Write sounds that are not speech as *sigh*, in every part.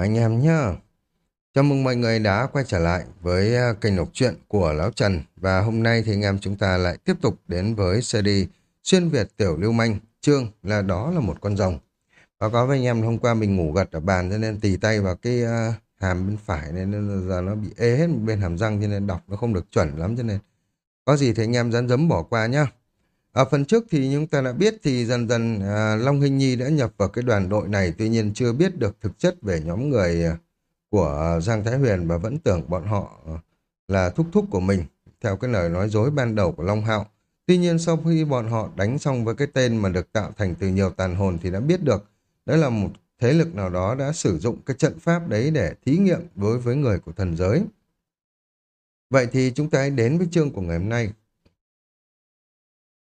anh em nhá. Chào mừng mọi người đã quay trở lại với à, kênh đọc truyện của Lão Trần và hôm nay thì anh em chúng ta lại tiếp tục đến với series Xuyên Việt Tiểu Lưu Manh chương là đó là một con rồng. Và có với anh em hôm qua mình ngủ gật ở bàn cho nên tì tay vào cái uh, hàm bên phải nên giờ nó bị ê hết bên hàm răng cho nên đọc nó không được chuẩn lắm cho nên có gì thì anh em dán dấm bỏ qua nhá. Ở phần trước thì chúng ta đã biết thì dần dần à, Long Hình Nhi đã nhập vào cái đoàn đội này tuy nhiên chưa biết được thực chất về nhóm người à, của Giang Thái Huyền và vẫn tưởng bọn họ là thúc thúc của mình theo cái lời nói dối ban đầu của Long Hạo. Tuy nhiên sau khi bọn họ đánh xong với cái tên mà được tạo thành từ nhiều tàn hồn thì đã biết được đó là một thế lực nào đó đã sử dụng cái trận pháp đấy để thí nghiệm đối với người của thần giới. Vậy thì chúng ta hãy đến với chương của ngày hôm nay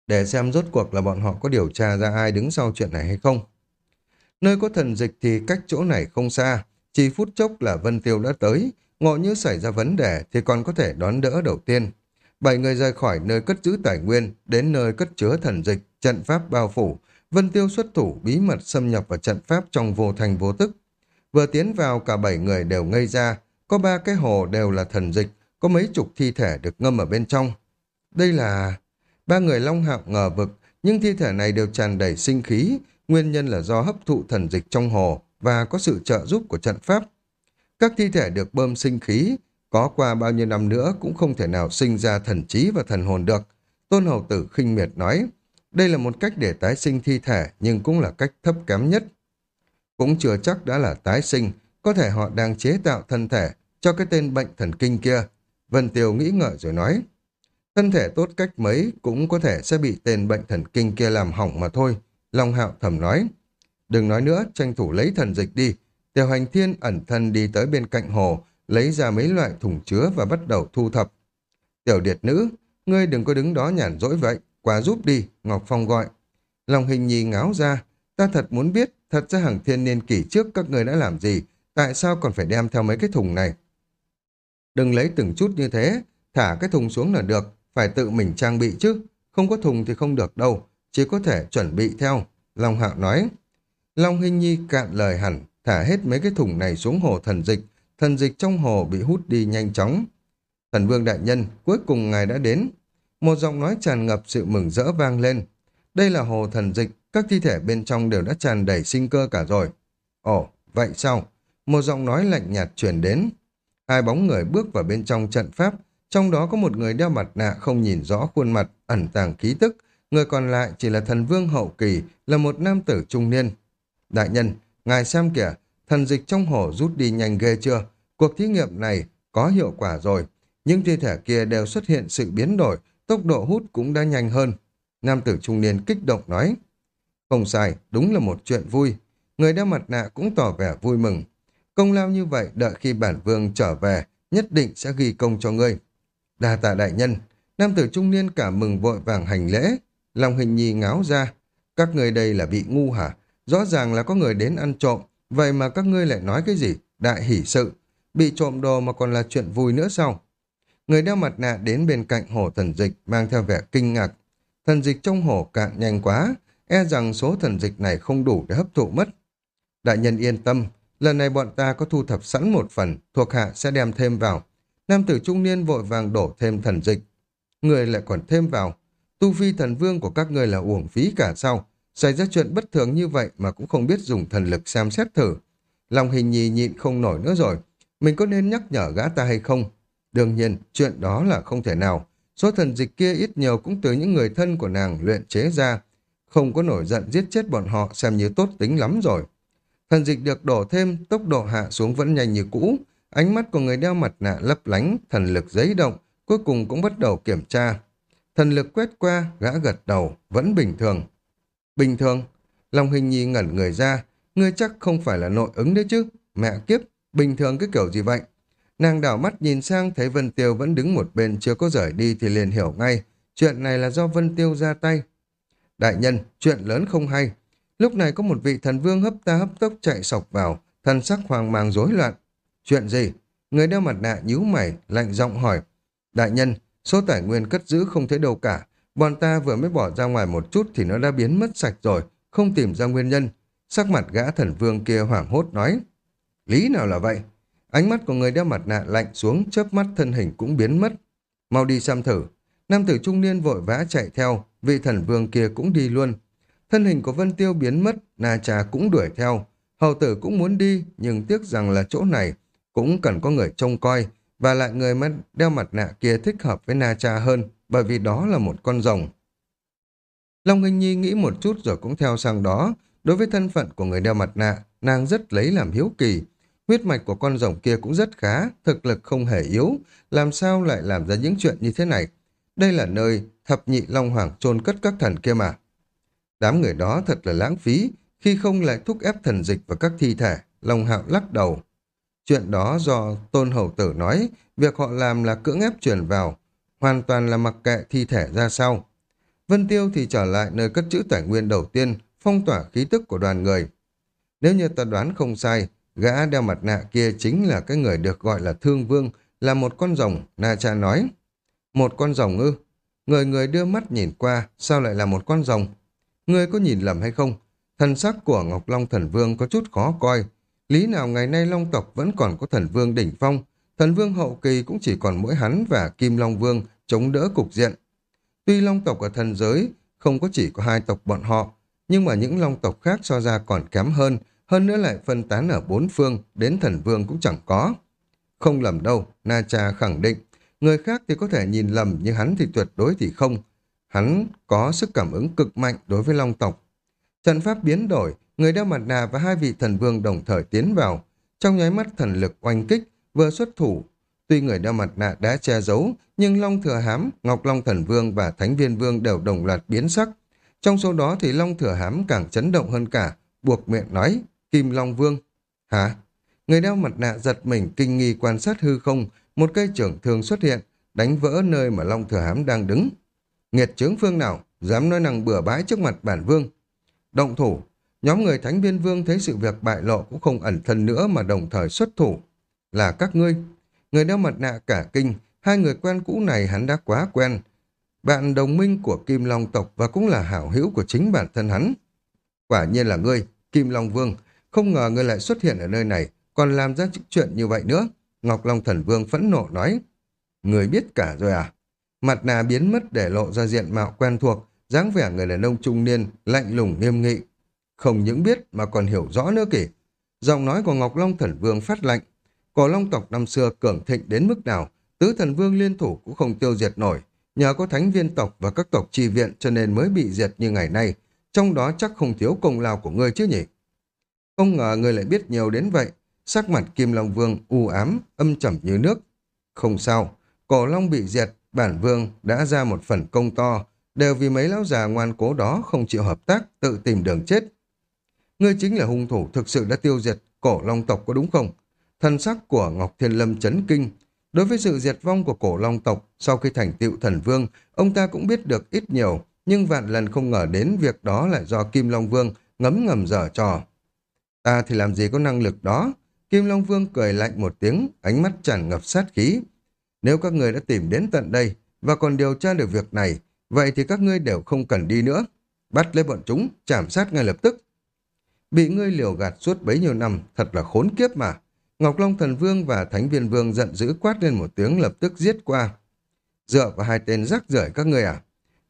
để xem rốt cuộc là bọn họ có điều tra ra ai đứng sau chuyện này hay không. Nơi có thần dịch thì cách chỗ này không xa, chỉ phút chốc là Vân Tiêu đã tới, ngộ như xảy ra vấn đề thì còn có thể đón đỡ đầu tiên. Bảy người rời khỏi nơi cất giữ tài nguyên, đến nơi cất chứa thần dịch, trận pháp bao phủ, Vân Tiêu xuất thủ bí mật xâm nhập vào trận pháp trong vô thành vô tức. Vừa tiến vào cả bảy người đều ngây ra, có ba cái hồ đều là thần dịch, có mấy chục thi thể được ngâm ở bên trong. Đây là... Ba người long hạo ngờ vực, nhưng thi thể này đều tràn đầy sinh khí, nguyên nhân là do hấp thụ thần dịch trong hồ và có sự trợ giúp của trận pháp. Các thi thể được bơm sinh khí, có qua bao nhiêu năm nữa cũng không thể nào sinh ra thần trí và thần hồn được. Tôn Hầu Tử khinh miệt nói, đây là một cách để tái sinh thi thể nhưng cũng là cách thấp kém nhất. Cũng chưa chắc đã là tái sinh, có thể họ đang chế tạo thân thể cho cái tên bệnh thần kinh kia. Vân tiều nghĩ ngợi rồi nói, Thân thể tốt cách mấy cũng có thể sẽ bị tên bệnh thần kinh kia làm hỏng mà thôi. Long hạo thầm nói. Đừng nói nữa, tranh thủ lấy thần dịch đi. Tiểu hành thiên ẩn thân đi tới bên cạnh hồ, lấy ra mấy loại thùng chứa và bắt đầu thu thập. Tiểu điệt nữ, ngươi đừng có đứng đó nhàn rỗi vậy, qua giúp đi, Ngọc Phong gọi. Long hình nhi ngáo ra, ta thật muốn biết, thật ra hàng thiên niên kỷ trước các ngươi đã làm gì, tại sao còn phải đem theo mấy cái thùng này? Đừng lấy từng chút như thế, thả cái thùng xuống là được, phải tự mình trang bị chứ, không có thùng thì không được đâu, chỉ có thể chuẩn bị theo. Long Hạo nói. Long Hinh Nhi cạn lời hẳn, thả hết mấy cái thùng này xuống hồ thần dịch, thần dịch trong hồ bị hút đi nhanh chóng. Thần Vương Đại Nhân, cuối cùng ngài đã đến. Một giọng nói tràn ngập sự mừng rỡ vang lên. Đây là hồ thần dịch, các thi thể bên trong đều đã tràn đầy sinh cơ cả rồi. Ồ, vậy sao? Một giọng nói lạnh nhạt truyền đến. Hai bóng người bước vào bên trong trận pháp, trong đó có một người đeo mặt nạ không nhìn rõ khuôn mặt, ẩn tàng khí tức. Người còn lại chỉ là thần vương hậu kỳ, là một nam tử trung niên. Đại nhân, ngài xem kìa, thần dịch trong hổ rút đi nhanh ghê chưa? Cuộc thí nghiệm này có hiệu quả rồi. Những thi thể kia đều xuất hiện sự biến đổi, tốc độ hút cũng đã nhanh hơn. Nam tử trung niên kích động nói. Không sai, đúng là một chuyện vui. Người đeo mặt nạ cũng tỏ vẻ vui mừng. Công lao như vậy đợi khi bản vương trở về, nhất định sẽ ghi công cho ngươi. Đa tạ đại nhân, nam tử trung niên cả mừng vội vàng hành lễ. Lòng hình nhi ngáo ra. Các người đây là bị ngu hả? Rõ ràng là có người đến ăn trộm, vậy mà các ngươi lại nói cái gì? Đại hỷ sự. Bị trộm đồ mà còn là chuyện vui nữa sao? Người đeo mặt nạ đến bên cạnh hồ thần dịch mang theo vẻ kinh ngạc. Thần dịch trong hồ cạn nhanh quá, e rằng số thần dịch này không đủ để hấp thụ mất. Đại nhân yên tâm, lần này bọn ta có thu thập sẵn một phần, thuộc hạ sẽ đem thêm vào. Nam tử trung niên vội vàng đổ thêm thần dịch. Người lại còn thêm vào. Tu vi thần vương của các người là uổng phí cả sao? Xảy ra chuyện bất thường như vậy mà cũng không biết dùng thần lực xem xét thử. Lòng hình nhì nhịn không nổi nữa rồi. Mình có nên nhắc nhở gã ta hay không? Đương nhiên, chuyện đó là không thể nào. Số thần dịch kia ít nhiều cũng từ những người thân của nàng luyện chế ra. Không có nổi giận giết chết bọn họ xem như tốt tính lắm rồi. Thần dịch được đổ thêm, tốc độ hạ xuống vẫn nhanh như cũ, Ánh mắt của người đeo mặt nạ lấp lánh, thần lực giấy động, cuối cùng cũng bắt đầu kiểm tra. Thần lực quét qua, gã gật đầu, vẫn bình thường. Bình thường, Long Hình Nhi ngẩn người ra, ngươi chắc không phải là nội ứng đấy chứ. Mẹ kiếp, bình thường cái kiểu gì vậy? Nàng đảo mắt nhìn sang thấy Vân Tiêu vẫn đứng một bên chưa có rời đi thì liền hiểu ngay. Chuyện này là do Vân Tiêu ra tay. Đại nhân, chuyện lớn không hay. Lúc này có một vị thần vương hấp ta hấp tốc chạy sọc vào, thần sắc hoàng mang rối loạn. Chuyện gì? Người đeo mặt nạ nhíu mày, lạnh giọng hỏi. Đại nhân, số tài nguyên cất giữ không thấy đâu cả. Bọn ta vừa mới bỏ ra ngoài một chút thì nó đã biến mất sạch rồi, không tìm ra nguyên nhân. Sắc mặt gã thần vương kia hoảng hốt nói. Lý nào là vậy? Ánh mắt của người đeo mặt nạ lạnh xuống, chớp mắt thân hình cũng biến mất. Mau đi xem thử. Nam tử trung niên vội vã chạy theo, vị thần vương kia cũng đi luôn. Thân hình của Vân Tiêu biến mất, Na trà cũng đuổi theo. Hầu tử cũng muốn đi, nhưng tiếc rằng là chỗ này cũng cần có người trông coi, và lại người mà đeo mặt nạ kia thích hợp với Na Cha hơn, bởi vì đó là một con rồng. Long Hình Nhi nghĩ một chút rồi cũng theo sang đó. Đối với thân phận của người đeo mặt nạ, nàng rất lấy làm hiếu kỳ. Huyết mạch của con rồng kia cũng rất khá, thực lực không hề yếu, làm sao lại làm ra những chuyện như thế này. Đây là nơi thập nhị Long Hoàng chôn cất các thần kia mà. Đám người đó thật là lãng phí, khi không lại thúc ép thần dịch và các thi thể, Long Hạo lắc đầu. Chuyện đó do Tôn Hầu Tử nói, việc họ làm là cưỡng ép chuyển vào, hoàn toàn là mặc kệ thi thể ra sau. Vân Tiêu thì trở lại nơi cất trữ tài nguyên đầu tiên, phong tỏa khí tức của đoàn người. Nếu như ta đoán không sai, gã đeo mặt nạ kia chính là cái người được gọi là Thương Vương, là một con rồng, Na Cha nói. Một con rồng ư? Người người đưa mắt nhìn qua, sao lại là một con rồng? Người có nhìn lầm hay không? Thần sắc của Ngọc Long Thần Vương có chút khó coi. Lý nào ngày nay Long tộc vẫn còn có Thần Vương đỉnh phong, Thần Vương hậu kỳ cũng chỉ còn mỗi hắn và Kim Long Vương chống đỡ cục diện. Tuy Long tộc ở thần giới không có chỉ có hai tộc bọn họ, nhưng mà những Long tộc khác so ra còn kém hơn, hơn nữa lại phân tán ở bốn phương, đến Thần Vương cũng chẳng có. Không lầm đâu, Na Cha khẳng định, người khác thì có thể nhìn lầm nhưng hắn thì tuyệt đối thì không. Hắn có sức cảm ứng cực mạnh đối với Long tộc. Trận pháp biến đổi, người đeo mặt nạ và hai vị thần vương đồng thời tiến vào. Trong nháy mắt thần lực oanh kích, vừa xuất thủ. Tuy người đeo mặt nạ đã che giấu, nhưng Long Thừa Hám, Ngọc Long Thần Vương và Thánh Viên Vương đều đồng loạt biến sắc. Trong số đó thì Long Thừa Hám càng chấn động hơn cả, buộc miệng nói, Kim Long Vương. Hả? Người đeo mặt nạ giật mình kinh nghi quan sát hư không, một cây trưởng thường xuất hiện, đánh vỡ nơi mà Long Thừa Hám đang đứng. Nghiệt chướng phương nào, dám nói năng bừa bãi trước mặt bản vương. Động thủ, nhóm người Thánh Viên Vương thấy sự việc bại lộ cũng không ẩn thân nữa mà đồng thời xuất thủ. Là các ngươi. Người đeo mặt nạ cả kinh, hai người quen cũ này hắn đã quá quen. Bạn đồng minh của Kim Long tộc và cũng là hảo hữu của chính bản thân hắn. Quả nhiên là ngươi, Kim Long Vương. Không ngờ ngươi lại xuất hiện ở nơi này, còn làm ra chuyện như vậy nữa. Ngọc Long Thần Vương phẫn nộ nói. Người biết cả rồi à? Mặt nạ biến mất để lộ ra diện mạo quen thuộc, dáng vẻ người đàn ông trung niên, lạnh lùng nghiêm nghị. Không những biết mà còn hiểu rõ nữa kì. Giọng nói của Ngọc Long Thần Vương phát lạnh. Cổ Long tộc năm xưa cường thịnh đến mức nào, tứ thần vương liên thủ cũng không tiêu diệt nổi. Nhờ có thánh viên tộc và các tộc trì viện cho nên mới bị diệt như ngày nay. Trong đó chắc không thiếu công lao của ngươi chứ nhỉ? Không ngờ ngươi lại biết nhiều đến vậy. Sắc mặt Kim Long Vương u ám, âm trầm như nước. Không sao, cổ Long bị diệt, bản vương đã ra một phần công to, đều vì mấy lão già ngoan cố đó không chịu hợp tác, tự tìm đường chết. Ngươi chính là hung thủ thực sự đã tiêu diệt cổ long tộc có đúng không? Thần sắc của Ngọc Thiên Lâm chấn kinh. Đối với sự diệt vong của cổ long tộc, sau khi thành tựu thần vương, ông ta cũng biết được ít nhiều, nhưng vạn lần không ngờ đến việc đó lại do Kim Long Vương ngấm ngầm dở trò. Ta thì làm gì có năng lực đó? Kim Long Vương cười lạnh một tiếng, ánh mắt tràn ngập sát khí. Nếu các người đã tìm đến tận đây và còn điều tra được việc này, vậy thì các ngươi đều không cần đi nữa. Bắt lấy bọn chúng, chảm sát ngay lập tức. Bị ngươi liều gạt suốt bấy nhiêu năm, thật là khốn kiếp mà. Ngọc Long Thần Vương và Thánh Viên Vương giận dữ quát lên một tiếng lập tức giết qua. Dựa vào hai tên rắc rưởi các ngươi à?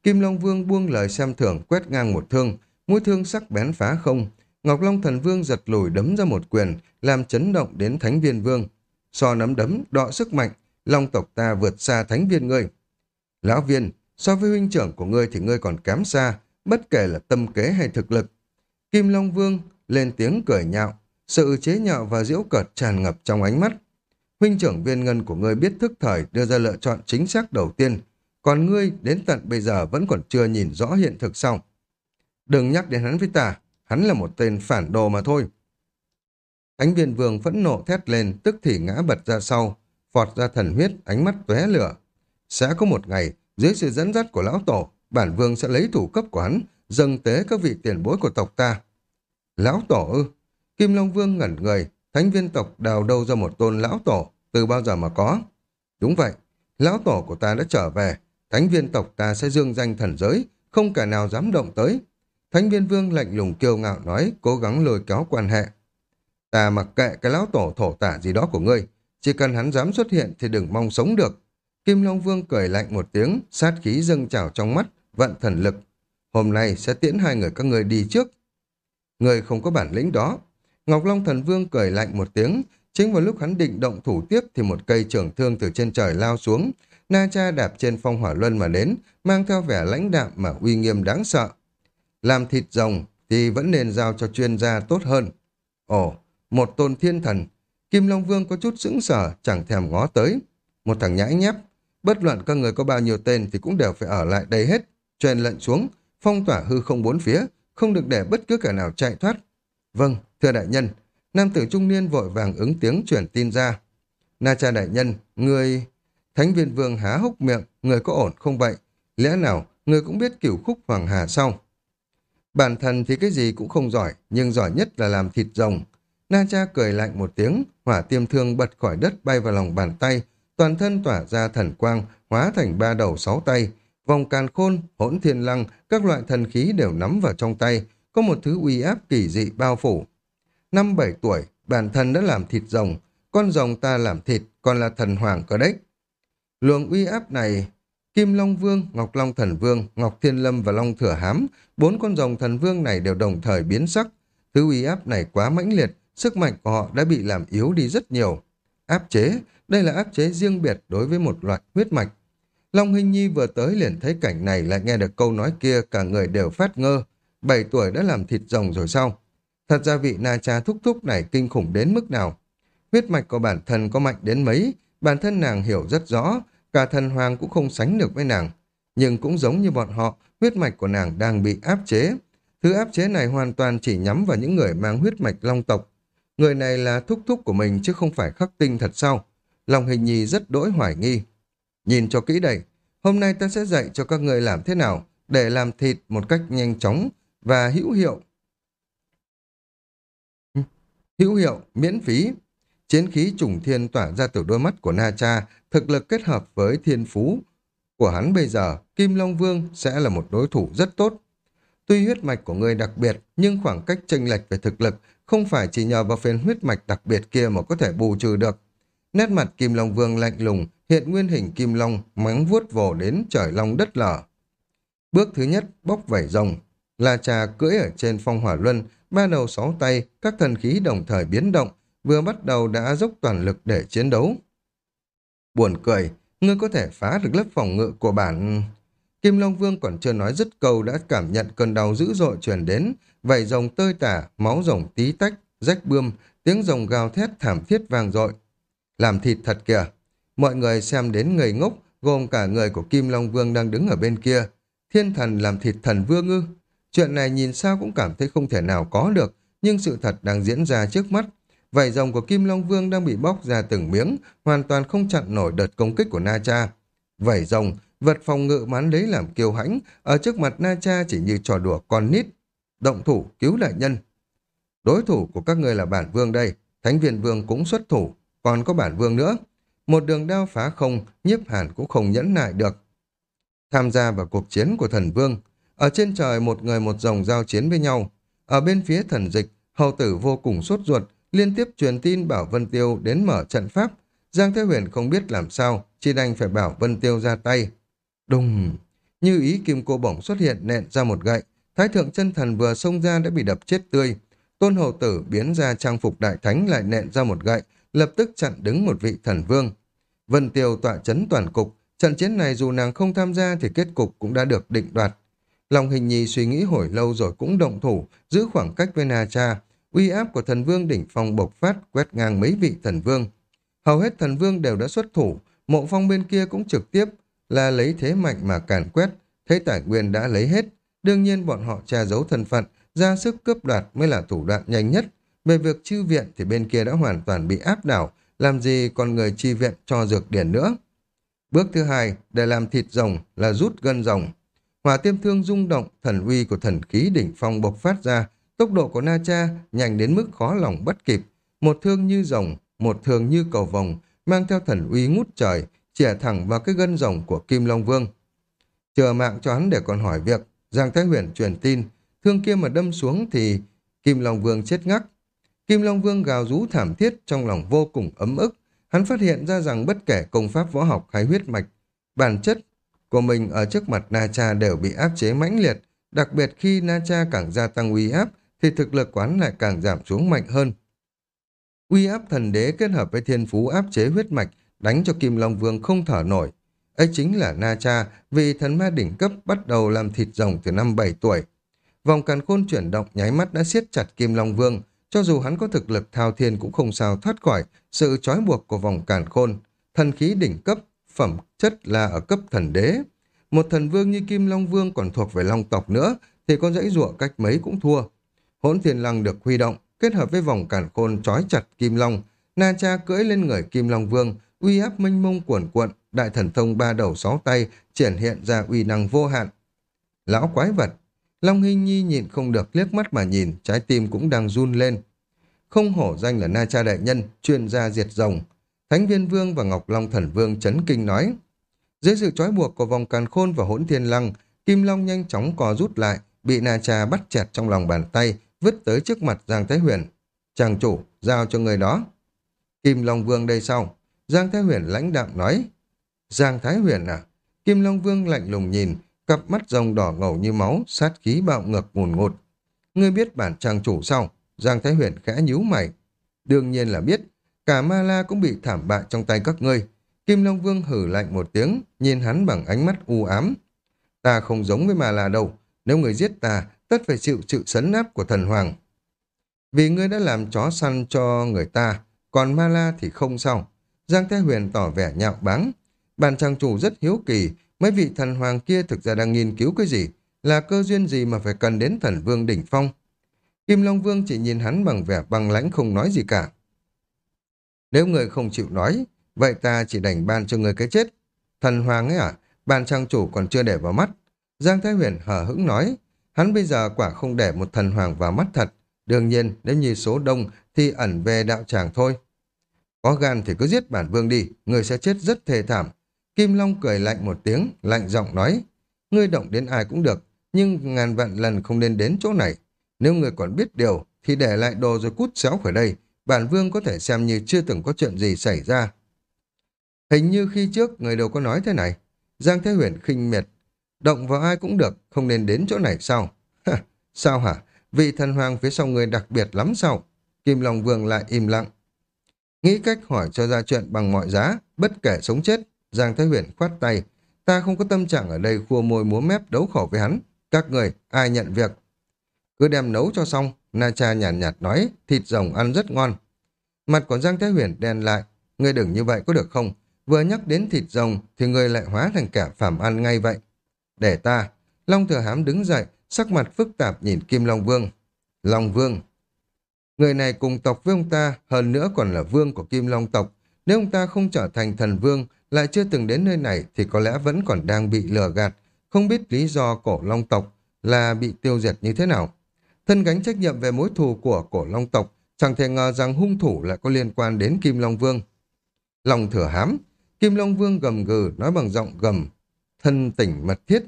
Kim Long Vương buông lời xem thưởng quét ngang một thương, mũi thương sắc bén phá không. Ngọc Long Thần Vương giật lùi đấm ra một quyền, làm chấn động đến Thánh Viên Vương. So nắm đấm, đọ sức mạnh, Long tộc ta vượt xa Thánh Viên ngươi. Lão Viên, so với huynh trưởng của ngươi thì ngươi còn kém xa, bất kể là tâm kế hay thực lực. Kim Long Vương lên tiếng cười nhạo, sự chế nhạo và diễu cợt tràn ngập trong ánh mắt. Huynh trưởng viên ngân của ngươi biết thức thời đưa ra lựa chọn chính xác đầu tiên, còn ngươi đến tận bây giờ vẫn còn chưa nhìn rõ hiện thực xong. Đừng nhắc đến hắn với ta, hắn là một tên phản đồ mà thôi. Thánh viên vương phẫn nộ thét lên, tức thì ngã bật ra sau, phọt ra thần huyết, ánh mắt tóe lửa. Sẽ có một ngày, dưới sự dẫn dắt của lão tổ, bản vương sẽ lấy thủ cấp của hắn, dâng tế các vị tiền bối của tộc ta. Lão tổ ư? Kim Long Vương ngẩn người, thánh viên tộc đào đâu ra một tôn lão tổ, từ bao giờ mà có? Đúng vậy, lão tổ của ta đã trở về, thánh viên tộc ta sẽ dương danh thần giới, không cả nào dám động tới. Thánh viên vương lạnh lùng kiêu ngạo nói, cố gắng lôi kéo quan hệ. Ta mặc kệ cái lão tổ thổ tả gì đó của ngươi, chỉ cần hắn dám xuất hiện thì đừng mong sống được. Kim Long Vương cười lạnh một tiếng, sát khí dâng trào trong mắt, vận thần lực. Hôm nay sẽ tiễn hai người các ngươi đi trước. Người không có bản lĩnh đó. Ngọc Long Thần Vương cười lạnh một tiếng, chính vào lúc hắn định động thủ tiếp thì một cây trưởng thương từ trên trời lao xuống. Na Cha đạp trên phong hỏa luân mà đến, mang theo vẻ lãnh đạm mà uy nghiêm đáng sợ. Làm thịt rồng thì vẫn nên giao cho chuyên gia tốt hơn. Ồ, một tôn thiên thần. Kim Long Vương có chút sững sờ, chẳng thèm ngó tới. Một thằng nhãi nhép. Bất luận các người có bao nhiêu tên thì cũng đều phải ở lại đây hết. Truyền lệnh xuống, phong tỏa hư không bốn phía, không được để bất cứ kẻ nào chạy thoát. Vâng, thưa đại nhân. Nam tử trung niên vội vàng ứng tiếng truyền tin ra. Na cha đại nhân, người... Thánh viên vương há hốc miệng, người có ổn không vậy? Lẽ nào, người cũng biết kiểu khúc hoàng hà sau? Bản thân thì cái gì cũng không giỏi, nhưng giỏi nhất là làm thịt rồng. Na cha cười lạnh một tiếng, hỏa tiêm thương bật khỏi đất bay vào lòng bàn tay, toàn thân tỏa ra thần quang, hóa thành ba đầu sáu tay. Vòng càn khôn, hỗn thiên lăng, các loại thần khí đều nắm vào trong tay, có một thứ uy áp kỳ dị bao phủ. Năm bảy tuổi, bản thân đã làm thịt rồng, con rồng ta làm thịt, còn là thần hoàng cơ đấy. Luồng uy áp này, Kim Long Vương, Ngọc Long Thần Vương, Ngọc Thiên Lâm và Long Thừa Hám, bốn con rồng thần vương này đều đồng thời biến sắc. Thứ uy áp này quá mãnh liệt, sức mạnh của họ đã bị làm yếu đi rất nhiều. Áp chế, đây là áp chế riêng biệt đối với một loại huyết mạch. Long Hình Nhi vừa tới liền thấy cảnh này lại nghe được câu nói kia cả người đều phát ngơ. Bảy tuổi đã làm thịt rồng rồi sao? Thật ra vị na cha thúc thúc này kinh khủng đến mức nào? Huyết mạch của bản thân có mạnh đến mấy, bản thân nàng hiểu rất rõ, cả thần hoàng cũng không sánh được với nàng. Nhưng cũng giống như bọn họ, huyết mạch của nàng đang bị áp chế. Thứ áp chế này hoàn toàn chỉ nhắm vào những người mang huyết mạch long tộc. Người này là thúc thúc của mình chứ không phải khắc tinh thật sao? Lòng hình nhi rất đỗi hoài nghi. Nhìn cho kỹ đây, hôm nay ta sẽ dạy cho các người làm thế nào để làm thịt một cách nhanh chóng và hữu hiệu. Hữu hiệu, miễn phí. Chiến khí trùng thiên tỏa ra từ đôi mắt của Na Cha, thực lực kết hợp với thiên phú của hắn bây giờ, Kim Long Vương sẽ là một đối thủ rất tốt. Tuy huyết mạch của người đặc biệt, nhưng khoảng cách chênh lệch về thực lực không phải chỉ nhờ vào phiền huyết mạch đặc biệt kia mà có thể bù trừ được. Nét mặt Kim Long Vương lạnh lùng, hiện nguyên hình Kim Long, mắng vuốt vồ đến trời long đất lở. Bước thứ nhất, bóc vảy rồng. Là trà cưỡi ở trên phong hỏa luân, ba đầu sáu tay, các thần khí đồng thời biến động, vừa bắt đầu đã dốc toàn lực để chiến đấu. Buồn cười, ngươi có thể phá được lớp phòng ngự của bản... Kim Long Vương còn chưa nói dứt câu đã cảm nhận cơn đau dữ dội truyền đến, vảy rồng tơi tả, máu rồng tí tách, rách bươm, tiếng rồng gào thét thảm thiết vang dội. Làm thịt thật kìa. Mọi người xem đến người ngốc, gồm cả người của Kim Long Vương đang đứng ở bên kia. Thiên thần làm thịt thần vương ư. Chuyện này nhìn sao cũng cảm thấy không thể nào có được, nhưng sự thật đang diễn ra trước mắt. Vảy rồng của Kim Long Vương đang bị bóc ra từng miếng, hoàn toàn không chặn nổi đợt công kích của Na Cha. Vảy rồng, vật phòng ngự mán lấy làm kiêu hãnh, ở trước mặt Na Cha chỉ như trò đùa con nít. Động thủ, cứu đại nhân. Đối thủ của các ngươi là bản vương đây, Thánh viên vương cũng xuất thủ, còn có bản vương nữa. Một đường đao phá không, nhiếp hàn cũng không nhẫn nại được. Tham gia vào cuộc chiến của thần vương, ở trên trời một người một dòng giao chiến với nhau. Ở bên phía thần dịch, hầu tử vô cùng sốt ruột, liên tiếp truyền tin bảo Vân Tiêu đến mở trận pháp. Giang Thế Huyền không biết làm sao, chỉ đành phải bảo Vân Tiêu ra tay. Đùng! Như ý kim cô bổng xuất hiện nện ra một gậy. Thái thượng chân thần vừa xông ra đã bị đập chết tươi. Tôn hầu tử biến ra trang phục đại thánh lại nện ra một gậy, lập tức chặn đứng một vị thần vương. Vân Tiêu tọa chấn toàn cục, trận chiến này dù nàng không tham gia thì kết cục cũng đã được định đoạt. Lòng hình nhi suy nghĩ hồi lâu rồi cũng động thủ, giữ khoảng cách với Na Cha, uy áp của thần vương đỉnh phong bộc phát quét ngang mấy vị thần vương. Hầu hết thần vương đều đã xuất thủ, mộ phong bên kia cũng trực tiếp là lấy thế mạnh mà càn quét, thấy tài nguyên đã lấy hết. Đương nhiên bọn họ che giấu thân phận, ra sức cướp đoạt mới là thủ đoạn nhanh nhất. Về việc chi viện thì bên kia đã hoàn toàn bị áp đảo, làm gì còn người chi viện cho dược điển nữa. Bước thứ hai, để làm thịt rồng là rút gân rồng. Hỏa tiêm thương rung động, thần uy của thần khí đỉnh phong bộc phát ra, tốc độ của Na Cha nhanh đến mức khó lòng bắt kịp. Một thương như rồng, một thương như cầu vồng, mang theo thần uy ngút trời, chĩa thẳng vào cái gân rồng của Kim Long Vương. Chờ mạng cho hắn để còn hỏi việc, Giang Thái Huyền truyền tin, thương kia mà đâm xuống thì Kim Long Vương chết ngắc. Kim Long Vương gào rú thảm thiết trong lòng vô cùng ấm ức. Hắn phát hiện ra rằng bất kể công pháp võ học hay huyết mạch, bản chất của mình ở trước mặt Na Cha đều bị áp chế mãnh liệt. Đặc biệt khi Na Cha càng gia tăng uy áp, thì thực lực quán lại càng giảm xuống mạnh hơn. Uy áp thần đế kết hợp với thiên phú áp chế huyết mạch, đánh cho Kim Long Vương không thở nổi. Ấy chính là Na Cha, vì thần ma đỉnh cấp bắt đầu làm thịt rồng từ năm 7 tuổi. Vòng càn khôn chuyển động nháy mắt đã siết chặt Kim Long Vương, cho dù hắn có thực lực thao thiên cũng không sao thoát khỏi sự trói buộc của vòng càn khôn. Thần khí đỉnh cấp, phẩm chất là ở cấp thần đế. Một thần vương như Kim Long Vương còn thuộc về Long tộc nữa, thì con dãy ruộng cách mấy cũng thua. Hỗn thiên lăng được huy động, kết hợp với vòng càn khôn trói chặt Kim Long. Na cha cưỡi lên người Kim Long Vương, uy áp mênh mông cuồn cuộn, đại thần thông ba đầu sáu tay, triển hiện ra uy năng vô hạn. Lão quái vật, Long Hinh Nhi nhìn không được liếc mắt mà nhìn, trái tim cũng đang run lên. Không hổ danh là Na Cha Đại Nhân, chuyên gia diệt rồng. Thánh Viên Vương và Ngọc Long Thần Vương chấn kinh nói. Dưới sự trói buộc của vòng càn khôn và hỗn thiên lăng, Kim Long nhanh chóng co rút lại, bị Na Cha bắt chẹt trong lòng bàn tay, vứt tới trước mặt Giang Thái Huyền. Chàng chủ, giao cho người đó. Kim Long Vương đây sau. Giang Thái Huyền lãnh đạm nói. Giang Thái Huyền à? Kim Long Vương lạnh lùng nhìn, cặp mắt rồng đỏ ngầu như máu, sát khí bạo ngược ngùn ngụt. Ngươi biết bản trang chủ sao? Giang Thái Huyền khẽ nhíu mày. Đương nhiên là biết, cả Ma La cũng bị thảm bại trong tay các ngươi. Kim Long Vương hử lạnh một tiếng, nhìn hắn bằng ánh mắt u ám. Ta không giống với Ma La đâu, nếu người giết ta, tất phải chịu sự sấn áp của thần hoàng. Vì ngươi đã làm chó săn cho người ta, còn Ma La thì không sao. Giang Thái Huyền tỏ vẻ nhạo báng. Bàn trang chủ rất hiếu kỳ, mấy vị thần hoàng kia thực ra đang nghiên cứu cái gì, là cơ duyên gì mà phải cần đến thần vương đỉnh phong. Kim Long Vương chỉ nhìn hắn bằng vẻ băng lãnh không nói gì cả. Nếu người không chịu nói, vậy ta chỉ đành ban cho người cái chết. Thần hoàng ấy à, ban trang chủ còn chưa để vào mắt. Giang Thái Huyền hở hững nói, hắn bây giờ quả không để một thần hoàng vào mắt thật. Đương nhiên, nếu như số đông thì ẩn về đạo tràng thôi. Có gan thì cứ giết bản vương đi, người sẽ chết rất thê thảm. Kim Long cười lạnh một tiếng, lạnh giọng nói, ngươi động đến ai cũng được, nhưng ngàn vạn lần không nên đến chỗ này. Nếu người còn biết điều, thì để lại đồ rồi cút xéo khỏi đây, bản vương có thể xem như chưa từng có chuyện gì xảy ra. Hình như khi trước người đâu có nói thế này. Giang Thế Huyền khinh miệt. Động vào ai cũng được, không nên đến chỗ này sao? *laughs* sao hả? Vị thần hoàng phía sau người đặc biệt lắm sao? Kim Long Vương lại im lặng. Nghĩ cách hỏi cho ra chuyện bằng mọi giá, bất kể sống chết. Giang Thái Huyền khoát tay. Ta không có tâm trạng ở đây khua môi múa mép đấu khẩu với hắn. Các người, ai nhận việc? Cứ đem nấu cho xong, Na Cha nhàn nhạt, nhạt nói, thịt rồng ăn rất ngon. Mặt của Giang Thái Huyền đen lại, ngươi đừng như vậy có được không? Vừa nhắc đến thịt rồng thì ngươi lại hóa thành kẻ phạm ăn ngay vậy. Để ta, Long Thừa Hám đứng dậy, sắc mặt phức tạp nhìn Kim Long Vương. Long Vương. Người này cùng tộc với ông ta, hơn nữa còn là vương của Kim Long tộc. Nếu ông ta không trở thành thần vương, lại chưa từng đến nơi này thì có lẽ vẫn còn đang bị lừa gạt, không biết lý do cổ Long tộc là bị tiêu diệt như thế nào. Thân gánh trách nhiệm về mối thù của cổ Long tộc, chẳng thể ngờ rằng hung thủ lại có liên quan đến Kim Long Vương. lòng thừa hám, Kim Long Vương gầm gừ nói bằng giọng gầm, thân tỉnh mật thiết.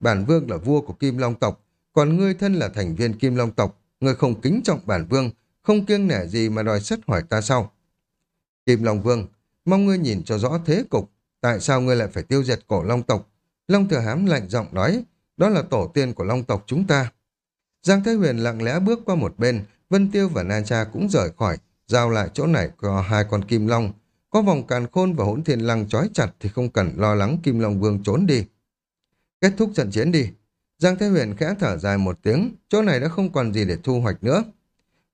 Bản vương là vua của Kim Long tộc, còn ngươi thân là thành viên Kim Long tộc, ngươi không kính trọng bản vương, không kiêng nể gì mà đòi xét hỏi ta sau. Kim Long Vương, mong ngươi nhìn cho rõ thế cục, tại sao ngươi lại phải tiêu diệt cổ Long tộc? Long thừa hám lạnh giọng nói, đó là tổ tiên của Long tộc chúng ta. Giang Thái Huyền lặng lẽ bước qua một bên, Vân Tiêu và Na Cha cũng rời khỏi, giao lại chỗ này có hai con kim long. Có vòng càn khôn và hỗn thiên lăng trói chặt thì không cần lo lắng kim long vương trốn đi. Kết thúc trận chiến đi. Giang Thái Huyền khẽ thở dài một tiếng, chỗ này đã không còn gì để thu hoạch nữa.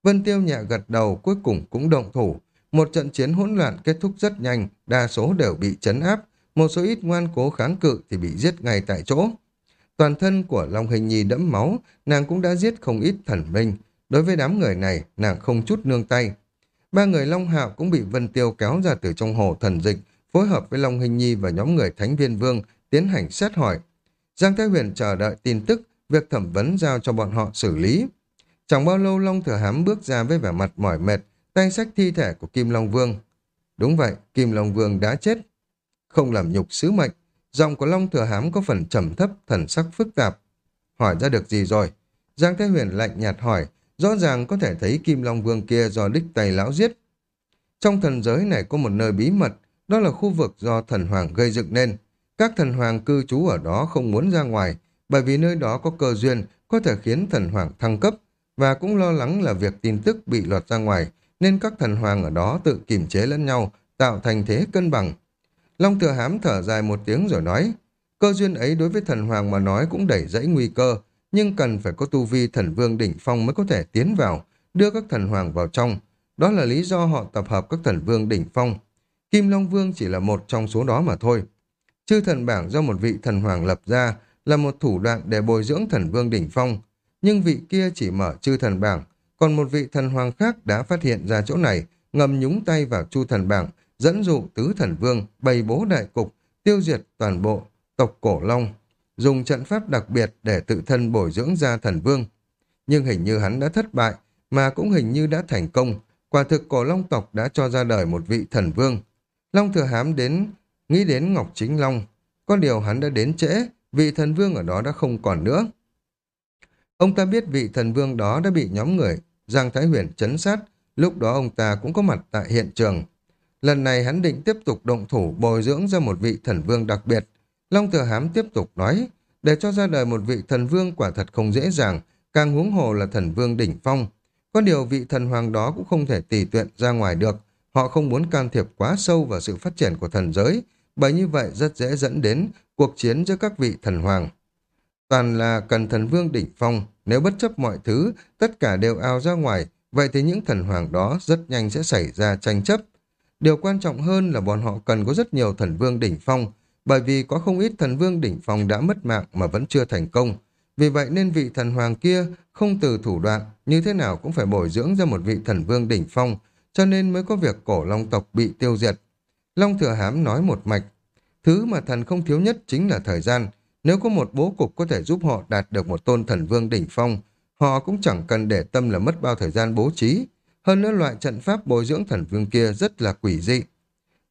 Vân Tiêu nhẹ gật đầu cuối cùng cũng động thủ. Một trận chiến hỗn loạn kết thúc rất nhanh, đa số đều bị chấn áp, một số ít ngoan cố kháng cự thì bị giết ngay tại chỗ. Toàn thân của Long Hình Nhi đẫm máu, nàng cũng đã giết không ít thần minh. Đối với đám người này, nàng không chút nương tay. Ba người Long Hạo cũng bị Vân Tiêu kéo ra từ trong hồ thần dịch, phối hợp với Long Hình Nhi và nhóm người Thánh Viên Vương tiến hành xét hỏi. Giang Thái Huyền chờ đợi tin tức, việc thẩm vấn giao cho bọn họ xử lý. Chẳng bao lâu Long Thừa Hám bước ra với vẻ mặt mỏi mệt, tay sách thi thể của Kim Long Vương. Đúng vậy, Kim Long Vương đã chết. Không làm nhục sứ mệnh, Giọng của Long Thừa Hám có phần trầm thấp, thần sắc phức tạp. Hỏi ra được gì rồi? Giang Thế Huyền lạnh nhạt hỏi, Rõ ràng có thể thấy Kim Long Vương kia do đích tay lão giết. Trong thần giới này có một nơi bí mật, đó là khu vực do thần hoàng gây dựng nên. Các thần hoàng cư trú ở đó không muốn ra ngoài, bởi vì nơi đó có cơ duyên có thể khiến thần hoàng thăng cấp, và cũng lo lắng là việc tin tức bị lọt ra ngoài, nên các thần hoàng ở đó tự kiềm chế lẫn nhau, tạo thành thế cân bằng. Long thừa hám thở dài một tiếng rồi nói, cơ duyên ấy đối với thần hoàng mà nói cũng đẩy dẫy nguy cơ, nhưng cần phải có tu vi thần vương đỉnh phong mới có thể tiến vào, đưa các thần hoàng vào trong. Đó là lý do họ tập hợp các thần vương đỉnh phong. Kim Long Vương chỉ là một trong số đó mà thôi. Chư thần bảng do một vị thần hoàng lập ra là một thủ đoạn để bồi dưỡng thần vương đỉnh phong, nhưng vị kia chỉ mở chư thần bảng, còn một vị thần hoàng khác đã phát hiện ra chỗ này, ngầm nhúng tay vào chu thần bảng, dẫn dụ tứ thần vương, bày bố đại cục, tiêu diệt toàn bộ tộc cổ long, dùng trận pháp đặc biệt để tự thân bồi dưỡng ra thần vương. Nhưng hình như hắn đã thất bại, mà cũng hình như đã thành công, quả thực cổ long tộc đã cho ra đời một vị thần vương. Long thừa hám đến, nghĩ đến Ngọc Chính Long, có điều hắn đã đến trễ, vị thần vương ở đó đã không còn nữa. Ông ta biết vị thần vương đó đã bị nhóm người Giang Thái Huyền chấn sát, lúc đó ông ta cũng có mặt tại hiện trường. Lần này hắn định tiếp tục động thủ bồi dưỡng ra một vị thần vương đặc biệt. Long Thừa Hám tiếp tục nói, để cho ra đời một vị thần vương quả thật không dễ dàng, càng huống hồ là thần vương đỉnh phong. Có điều vị thần hoàng đó cũng không thể tùy tuyện ra ngoài được, họ không muốn can thiệp quá sâu vào sự phát triển của thần giới, bởi như vậy rất dễ dẫn đến cuộc chiến giữa các vị thần hoàng. Toàn là cần thần vương đỉnh phong, nếu bất chấp mọi thứ, tất cả đều ao ra ngoài, vậy thì những thần hoàng đó rất nhanh sẽ xảy ra tranh chấp. Điều quan trọng hơn là bọn họ cần có rất nhiều thần vương đỉnh phong, bởi vì có không ít thần vương đỉnh phong đã mất mạng mà vẫn chưa thành công. Vì vậy nên vị thần hoàng kia không từ thủ đoạn, như thế nào cũng phải bồi dưỡng ra một vị thần vương đỉnh phong, cho nên mới có việc cổ long tộc bị tiêu diệt. Long thừa hám nói một mạch, thứ mà thần không thiếu nhất chính là thời gian, nếu có một bố cục có thể giúp họ đạt được một tôn thần vương đỉnh phong, họ cũng chẳng cần để tâm là mất bao thời gian bố trí. Hơn nữa loại trận pháp bồi dưỡng thần vương kia rất là quỷ dị.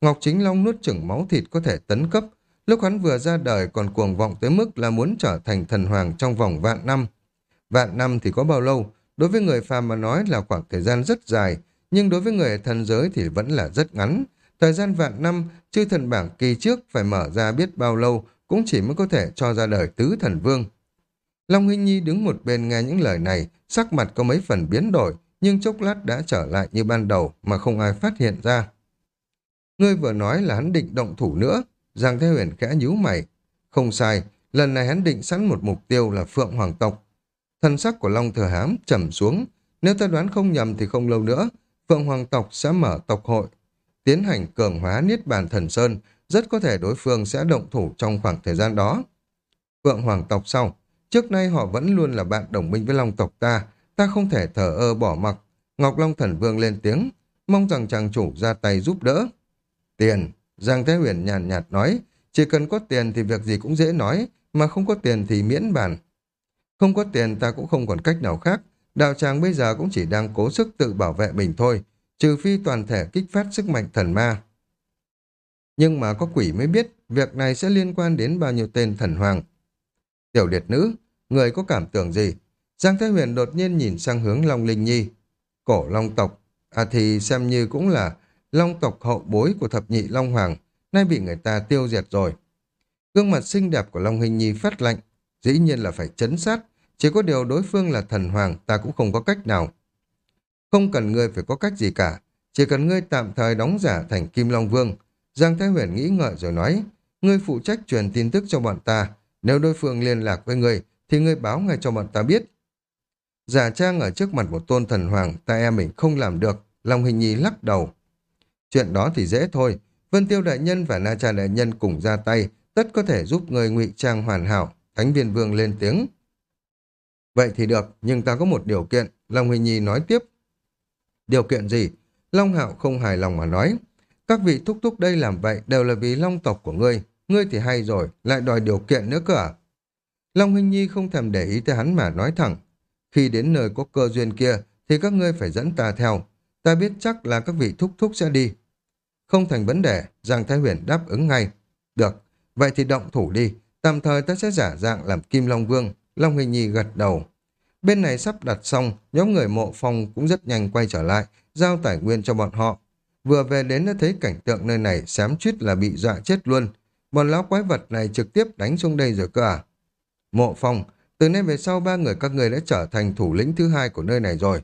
Ngọc Chính Long nuốt chửng máu thịt có thể tấn cấp. Lúc hắn vừa ra đời còn cuồng vọng tới mức là muốn trở thành thần hoàng trong vòng vạn năm. Vạn năm thì có bao lâu? Đối với người phàm mà nói là khoảng thời gian rất dài, nhưng đối với người thần giới thì vẫn là rất ngắn. Thời gian vạn năm, chư thần bảng kỳ trước phải mở ra biết bao lâu cũng chỉ mới có thể cho ra đời tứ thần vương. Long Hinh Nhi đứng một bên nghe những lời này, sắc mặt có mấy phần biến đổi, nhưng chốc lát đã trở lại như ban đầu mà không ai phát hiện ra. Ngươi vừa nói là hắn định động thủ nữa, Giang Thế Huyền khẽ nhíu mày. Không sai, lần này hắn định sẵn một mục tiêu là Phượng Hoàng tộc. Thần sắc của Long Thừa Hám trầm xuống, nếu ta đoán không nhầm thì không lâu nữa, Phượng Hoàng tộc sẽ mở tộc hội, tiến hành cường hóa Niết Bàn Thần Sơn, rất có thể đối phương sẽ động thủ trong khoảng thời gian đó. Phượng Hoàng tộc sau, trước nay họ vẫn luôn là bạn đồng minh với Long tộc ta, ta không thể thở ơ bỏ mặc. Ngọc Long Thần Vương lên tiếng, mong rằng chàng chủ ra tay giúp đỡ. Tiền, Giang Thái Huyền nhàn nhạt, nói, chỉ cần có tiền thì việc gì cũng dễ nói, mà không có tiền thì miễn bàn. Không có tiền ta cũng không còn cách nào khác, đạo tràng bây giờ cũng chỉ đang cố sức tự bảo vệ mình thôi, trừ phi toàn thể kích phát sức mạnh thần ma. Nhưng mà có quỷ mới biết việc này sẽ liên quan đến bao nhiêu tên thần hoàng. Tiểu điệt nữ, người có cảm tưởng gì? Giang Thái Huyền đột nhiên nhìn sang hướng Long Linh Nhi. Cổ Long tộc, à thì xem như cũng là Long tộc hậu bối của thập nhị Long Hoàng, nay bị người ta tiêu diệt rồi. Gương mặt xinh đẹp của Long Hình Nhi phát lạnh, dĩ nhiên là phải chấn sát, chỉ có điều đối phương là thần hoàng, ta cũng không có cách nào. Không cần ngươi phải có cách gì cả, chỉ cần ngươi tạm thời đóng giả thành Kim Long Vương, Giang Thái Huyền nghĩ ngợi rồi nói, ngươi phụ trách truyền tin tức cho bọn ta, nếu đối phương liên lạc với ngươi, thì ngươi báo ngay cho bọn ta biết. Giả trang ở trước mặt một tôn thần hoàng, ta em mình không làm được, Long Hình Nhi lắc đầu. Chuyện đó thì dễ thôi, Vân Tiêu Đại Nhân và Na Cha Đại Nhân cùng ra tay, tất có thể giúp người ngụy trang hoàn hảo, Thánh Viên Vương lên tiếng. Vậy thì được, nhưng ta có một điều kiện, Long Hình Nhi nói tiếp. Điều kiện gì? Long Hạo không hài lòng mà nói. Các vị thúc thúc đây làm vậy đều là vì long tộc của ngươi. Ngươi thì hay rồi, lại đòi điều kiện nữa cơ à? Long Huynh Nhi không thèm để ý tới hắn mà nói thẳng. Khi đến nơi có cơ duyên kia, thì các ngươi phải dẫn ta theo. Ta biết chắc là các vị thúc thúc sẽ đi. Không thành vấn đề, Giang Thái Huyền đáp ứng ngay. Được, vậy thì động thủ đi. Tạm thời ta sẽ giả dạng làm Kim Long Vương. Long Hình Nhi gật đầu. Bên này sắp đặt xong, nhóm người mộ phong cũng rất nhanh quay trở lại, giao tài nguyên cho bọn họ. Vừa về đến đã thấy cảnh tượng nơi này xám chít là bị dọa chết luôn. Bọn lão quái vật này trực tiếp đánh xuống đây rồi cơ à? Mộ phong, từ nay về sau ba người các người đã trở thành thủ lĩnh thứ hai của nơi này rồi.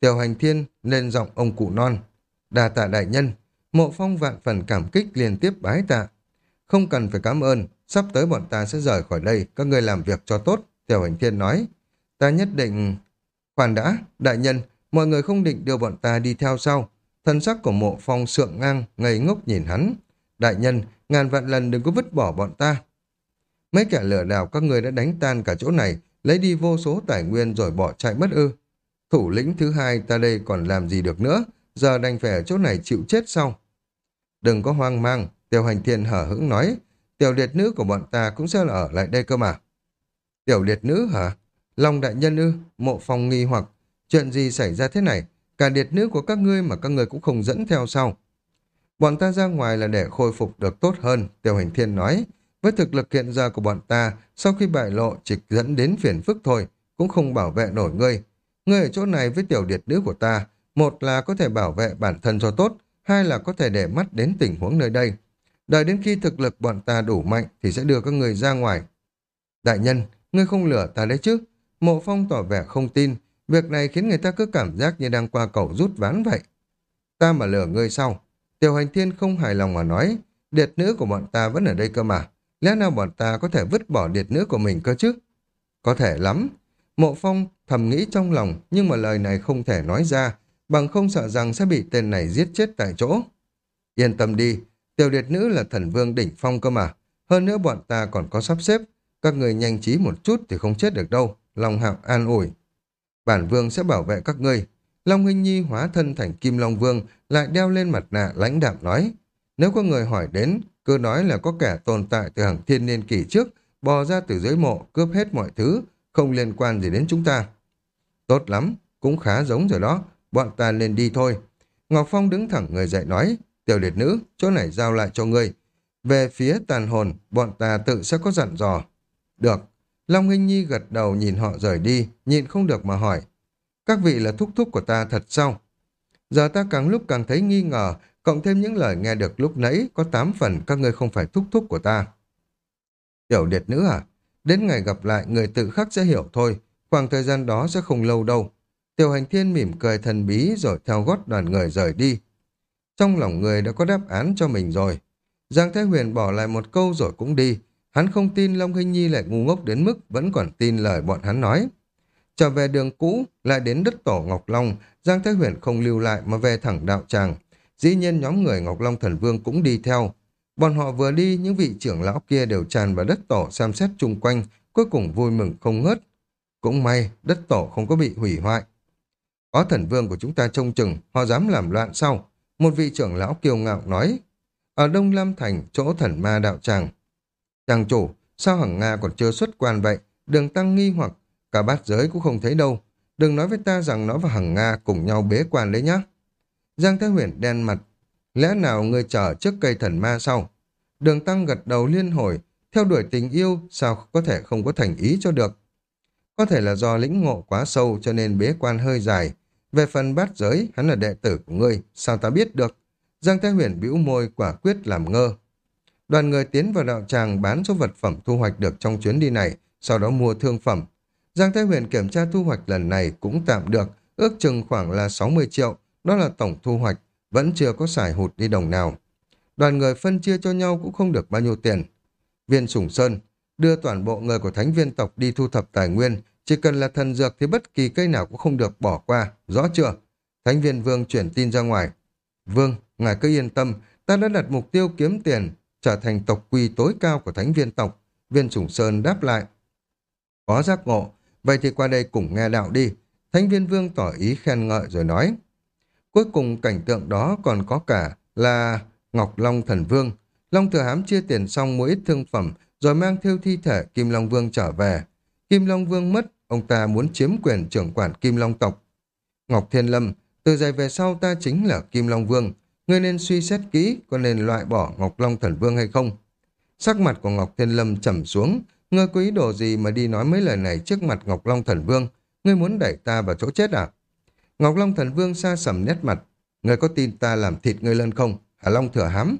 Tiểu hành thiên lên giọng ông cụ non. Đà tạ đại nhân, mộ phong vạn phần cảm kích liên tiếp bái tạ. Không cần phải cảm ơn, sắp tới bọn ta sẽ rời khỏi đây, các người làm việc cho tốt, Tiểu hành thiên nói. Ta nhất định... Khoan đã, đại nhân, mọi người không định đưa bọn ta đi theo sau. Thân sắc của mộ phong sượng ngang, ngây ngốc nhìn hắn. Đại nhân, ngàn vạn lần đừng có vứt bỏ bọn ta. Mấy kẻ lừa đảo các người đã đánh tan cả chỗ này, lấy đi vô số tài nguyên rồi bỏ chạy mất ư. Thủ lĩnh thứ hai ta đây còn làm gì được nữa, giờ đành phải ở chỗ này chịu chết sau. Đừng có hoang mang, Tiểu hành thiên hở hững nói, tiểu liệt nữ của bọn ta cũng sẽ ở lại đây cơ mà. Tiểu liệt nữ hả? Long đại nhân ư, mộ phong nghi hoặc, chuyện gì xảy ra thế này? Cả điệt nữ của các ngươi mà các ngươi cũng không dẫn theo sau. Bọn ta ra ngoài là để khôi phục được tốt hơn, Tiểu hành thiên nói. Với thực lực hiện giờ của bọn ta, sau khi bại lộ chỉ dẫn đến phiền phức thôi, cũng không bảo vệ nổi ngươi. Ngươi ở chỗ này với tiểu điệt nữ của ta, một là có thể bảo vệ bản thân cho tốt, hai là có thể để mắt đến tình huống nơi đây. Đợi đến khi thực lực bọn ta đủ mạnh thì sẽ đưa các người ra ngoài. Đại nhân, ngươi không lừa ta đấy chứ? Mộ phong tỏ vẻ không tin, việc này khiến người ta cứ cảm giác như đang qua cầu rút ván vậy. Ta mà lừa ngươi sau. Tiểu hành thiên không hài lòng mà nói, điệt nữ của bọn ta vẫn ở đây cơ mà. Lẽ nào bọn ta có thể vứt bỏ điệt nữ của mình cơ chứ? Có thể lắm. Mộ phong thầm nghĩ trong lòng, nhưng mà lời này không thể nói ra, bằng không sợ rằng sẽ bị tên này giết chết tại chỗ. Yên tâm đi, tiểu điệt nữ là thần vương đỉnh phong cơ mà. Hơn nữa bọn ta còn có sắp xếp, các người nhanh trí một chút thì không chết được đâu. lòng hạo an ủi. Bản vương sẽ bảo vệ các ngươi. Long Huynh Nhi hóa thân thành Kim Long Vương lại đeo lên mặt nạ lãnh đạm nói. Nếu có người hỏi đến, cứ nói là có kẻ tồn tại từ hàng thiên niên kỷ trước, bò ra từ dưới mộ, cướp hết mọi thứ, không liên quan gì đến chúng ta. Tốt lắm, cũng khá giống rồi đó, bọn ta nên đi thôi. Ngọc Phong đứng thẳng người dậy nói, tiểu liệt nữ, chỗ này giao lại cho ngươi. Về phía tàn hồn, bọn ta tự sẽ có dặn dò. Được. Long Hinh Nhi gật đầu nhìn họ rời đi, nhịn không được mà hỏi. Các vị là thúc thúc của ta thật sao? Giờ ta càng lúc càng thấy nghi ngờ, cộng thêm những lời nghe được lúc nãy, có tám phần các ngươi không phải thúc thúc của ta. Tiểu điệt nữ à? Đến ngày gặp lại, người tự khắc sẽ hiểu thôi. Khoảng thời gian đó sẽ không lâu đâu. Tiểu hành thiên mỉm cười thần bí rồi theo gót đoàn người rời đi. Trong lòng người đã có đáp án cho mình rồi. Giang Thái Huyền bỏ lại một câu rồi cũng đi. Hắn không tin Long Hinh Nhi lại ngu ngốc đến mức vẫn còn tin lời bọn hắn nói. Trở về đường cũ, lại đến đất tổ Ngọc Long, Giang Thái Huyền không lưu lại mà về thẳng đạo tràng. Dĩ nhiên nhóm người Ngọc Long Thần Vương cũng đi theo. Bọn họ vừa đi, những vị trưởng lão kia đều tràn vào đất tổ xem xét chung quanh, cuối cùng vui mừng không ngớt. Cũng may, đất tổ không có bị hủy hoại. Có thần vương của chúng ta trông chừng, họ dám làm loạn sau. Một vị trưởng lão kiêu ngạo nói, ở Đông Lam Thành, chỗ thần ma đạo tràng. Chàng chủ, sao hằng Nga còn chưa xuất quan vậy? Đường tăng nghi hoặc, cả bát giới cũng không thấy đâu. Đừng nói với ta rằng nó và hằng Nga cùng nhau bế quan đấy nhá. Giang Thái Huyền đen mặt, lẽ nào người chờ trước cây thần ma sau? Đường tăng gật đầu liên hồi, theo đuổi tình yêu sao có thể không có thành ý cho được. Có thể là do lĩnh ngộ quá sâu cho nên bế quan hơi dài. Về phần bát giới, hắn là đệ tử của ngươi, sao ta biết được? Giang Thái Huyền bĩu môi quả quyết làm ngơ. Đoàn người tiến vào đạo tràng bán số vật phẩm thu hoạch được trong chuyến đi này, sau đó mua thương phẩm. Giang Thái Huyền kiểm tra thu hoạch lần này cũng tạm được, ước chừng khoảng là 60 triệu, đó là tổng thu hoạch, vẫn chưa có xài hụt đi đồng nào. Đoàn người phân chia cho nhau cũng không được bao nhiêu tiền. Viên Sủng Sơn đưa toàn bộ người của thánh viên tộc đi thu thập tài nguyên, chỉ cần là thần dược thì bất kỳ cây nào cũng không được bỏ qua, rõ chưa? Thánh viên Vương chuyển tin ra ngoài. Vương, ngài cứ yên tâm, ta đã đặt mục tiêu kiếm tiền, trở thành tộc quy tối cao của thánh viên tộc. Viên Sủng Sơn đáp lại. Có giác ngộ, vậy thì qua đây cùng nghe đạo đi. Thánh viên Vương tỏ ý khen ngợi rồi nói. Cuối cùng cảnh tượng đó còn có cả là Ngọc Long Thần Vương. Long Thừa Hám chia tiền xong mỗi ít thương phẩm rồi mang theo thi thể Kim Long Vương trở về. Kim Long Vương mất, ông ta muốn chiếm quyền trưởng quản Kim Long tộc. Ngọc Thiên Lâm, từ giày về sau ta chính là Kim Long Vương. Ngươi nên suy xét kỹ có nên loại bỏ Ngọc Long Thần Vương hay không. Sắc mặt của Ngọc Thiên Lâm trầm xuống, ngươi có ý đồ gì mà đi nói mấy lời này trước mặt Ngọc Long Thần Vương. ngươi muốn đẩy ta vào chỗ chết à? Ngọc Long thần vương xa sầm nét mặt, ngươi có tin ta làm thịt ngươi lên không? Hả Long thừa hám?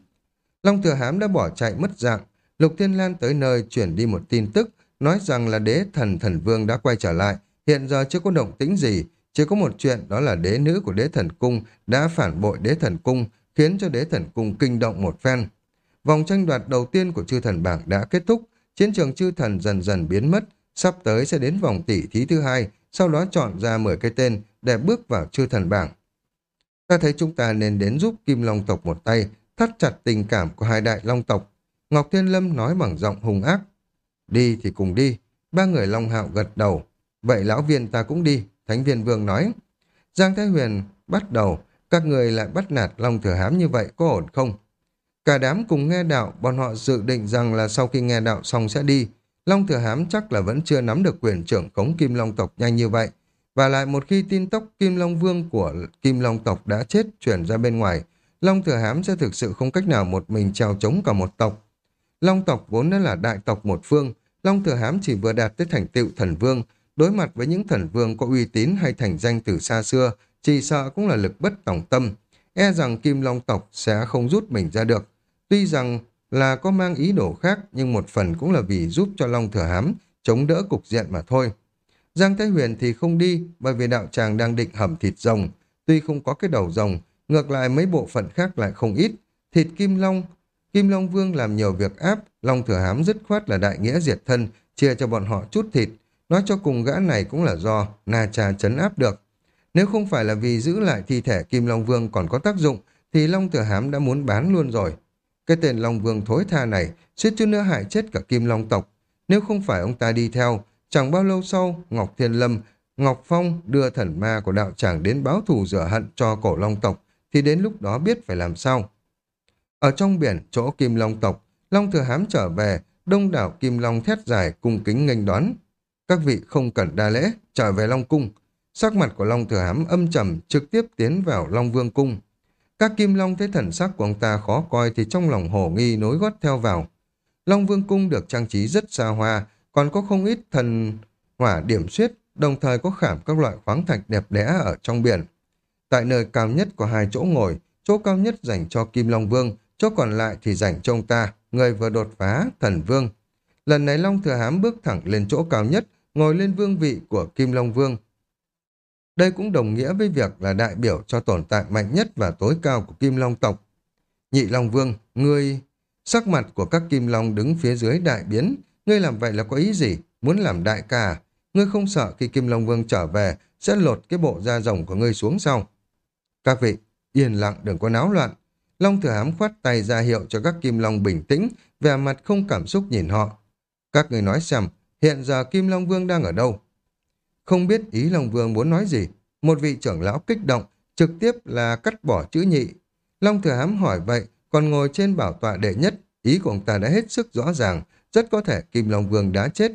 Long thừa hám đã bỏ chạy mất dạng, Lục Thiên Lan tới nơi chuyển đi một tin tức, nói rằng là đế thần thần vương đã quay trở lại, hiện giờ chưa có động tĩnh gì, chỉ có một chuyện đó là đế nữ của đế thần cung đã phản bội đế thần cung, khiến cho đế thần cung kinh động một phen. Vòng tranh đoạt đầu tiên của chư thần bảng đã kết thúc, chiến trường chư thần dần dần biến mất, sắp tới sẽ đến vòng tỷ thí thứ hai, sau đó chọn ra 10 cái tên để bước vào chư thần bảng. Ta thấy chúng ta nên đến giúp Kim Long tộc một tay, thắt chặt tình cảm của hai đại Long tộc. Ngọc Thiên Lâm nói bằng giọng hùng ác. Đi thì cùng đi. Ba người Long Hạo gật đầu. Vậy lão viên ta cũng đi, Thánh viên vương nói. Giang Thái Huyền bắt đầu, các người lại bắt nạt Long Thừa Hám như vậy có ổn không? Cả đám cùng nghe đạo, bọn họ dự định rằng là sau khi nghe đạo xong sẽ đi. Long Thừa Hám chắc là vẫn chưa nắm được quyền trưởng khống Kim Long tộc nhanh như vậy. Và lại một khi tin tốc Kim Long Vương của Kim Long tộc đã chết chuyển ra bên ngoài, Long Thừa Hám sẽ thực sự không cách nào một mình treo chống cả một tộc. Long tộc vốn đã là đại tộc một phương, Long Thừa Hám chỉ vừa đạt tới thành tựu thần vương, đối mặt với những thần vương có uy tín hay thành danh từ xa xưa, chỉ sợ cũng là lực bất tòng tâm, e rằng Kim Long tộc sẽ không rút mình ra được. Tuy rằng là có mang ý đồ khác, nhưng một phần cũng là vì giúp cho Long Thừa Hám chống đỡ cục diện mà thôi. Giang Thái Huyền thì không đi, bởi vì đạo tràng đang định hầm thịt rồng, tuy không có cái đầu rồng, ngược lại mấy bộ phận khác lại không ít. Thịt Kim Long, Kim Long Vương làm nhiều việc áp, Long Thừa Hám dứt khoát là đại nghĩa diệt thân, chia cho bọn họ chút thịt, nói cho cùng gã này cũng là do Na Cha chấn áp được. Nếu không phải là vì giữ lại thi thể Kim Long Vương còn có tác dụng, thì Long Thừa Hám đã muốn bán luôn rồi. Cái tên Long Vương thối tha này, suýt chút nữa hại chết cả Kim Long tộc. Nếu không phải ông ta đi theo, chẳng bao lâu sau, Ngọc Thiên Lâm, Ngọc Phong đưa thần ma của đạo tràng đến báo thù rửa hận cho cổ Long tộc, thì đến lúc đó biết phải làm sao. Ở trong biển, chỗ Kim Long tộc, Long Thừa Hám trở về, đông đảo Kim Long thét dài cung kính nghênh đón. Các vị không cần đa lễ, trở về Long Cung. Sắc mặt của Long Thừa Hám âm trầm trực tiếp tiến vào Long Vương Cung. Các kim long thấy thần sắc của ông ta khó coi thì trong lòng hổ nghi nối gót theo vào. Long Vương Cung được trang trí rất xa hoa, còn có không ít thần hỏa điểm xuyết, đồng thời có khảm các loại khoáng thạch đẹp đẽ ở trong biển. Tại nơi cao nhất có hai chỗ ngồi, chỗ cao nhất dành cho Kim Long Vương, chỗ còn lại thì dành cho ông ta, người vừa đột phá, thần vương. Lần này Long Thừa Hám bước thẳng lên chỗ cao nhất, ngồi lên vương vị của Kim Long Vương. Đây cũng đồng nghĩa với việc là đại biểu cho tồn tại mạnh nhất và tối cao của Kim Long tộc. Nhị Long Vương, ngươi... Sắc mặt của các Kim Long đứng phía dưới đại biến. Ngươi làm vậy là có ý gì? Muốn làm đại ca à? Ngươi không sợ khi Kim Long Vương trở về sẽ lột cái bộ da rồng của ngươi xuống sau. Các vị, yên lặng đừng có náo loạn. Long Thừa Hám khoát tay ra hiệu cho các Kim Long bình tĩnh, vẻ mặt không cảm xúc nhìn họ. Các người nói xem, hiện giờ Kim Long Vương đang ở đâu? Không biết ý Long Vương muốn nói gì, một vị trưởng lão kích động, trực tiếp là cắt bỏ chữ nhị. Long Thừa Hám hỏi vậy, còn ngồi trên bảo tọa đệ nhất, ý của ông ta đã hết sức rõ ràng, rất có thể Kim Long Vương đã chết.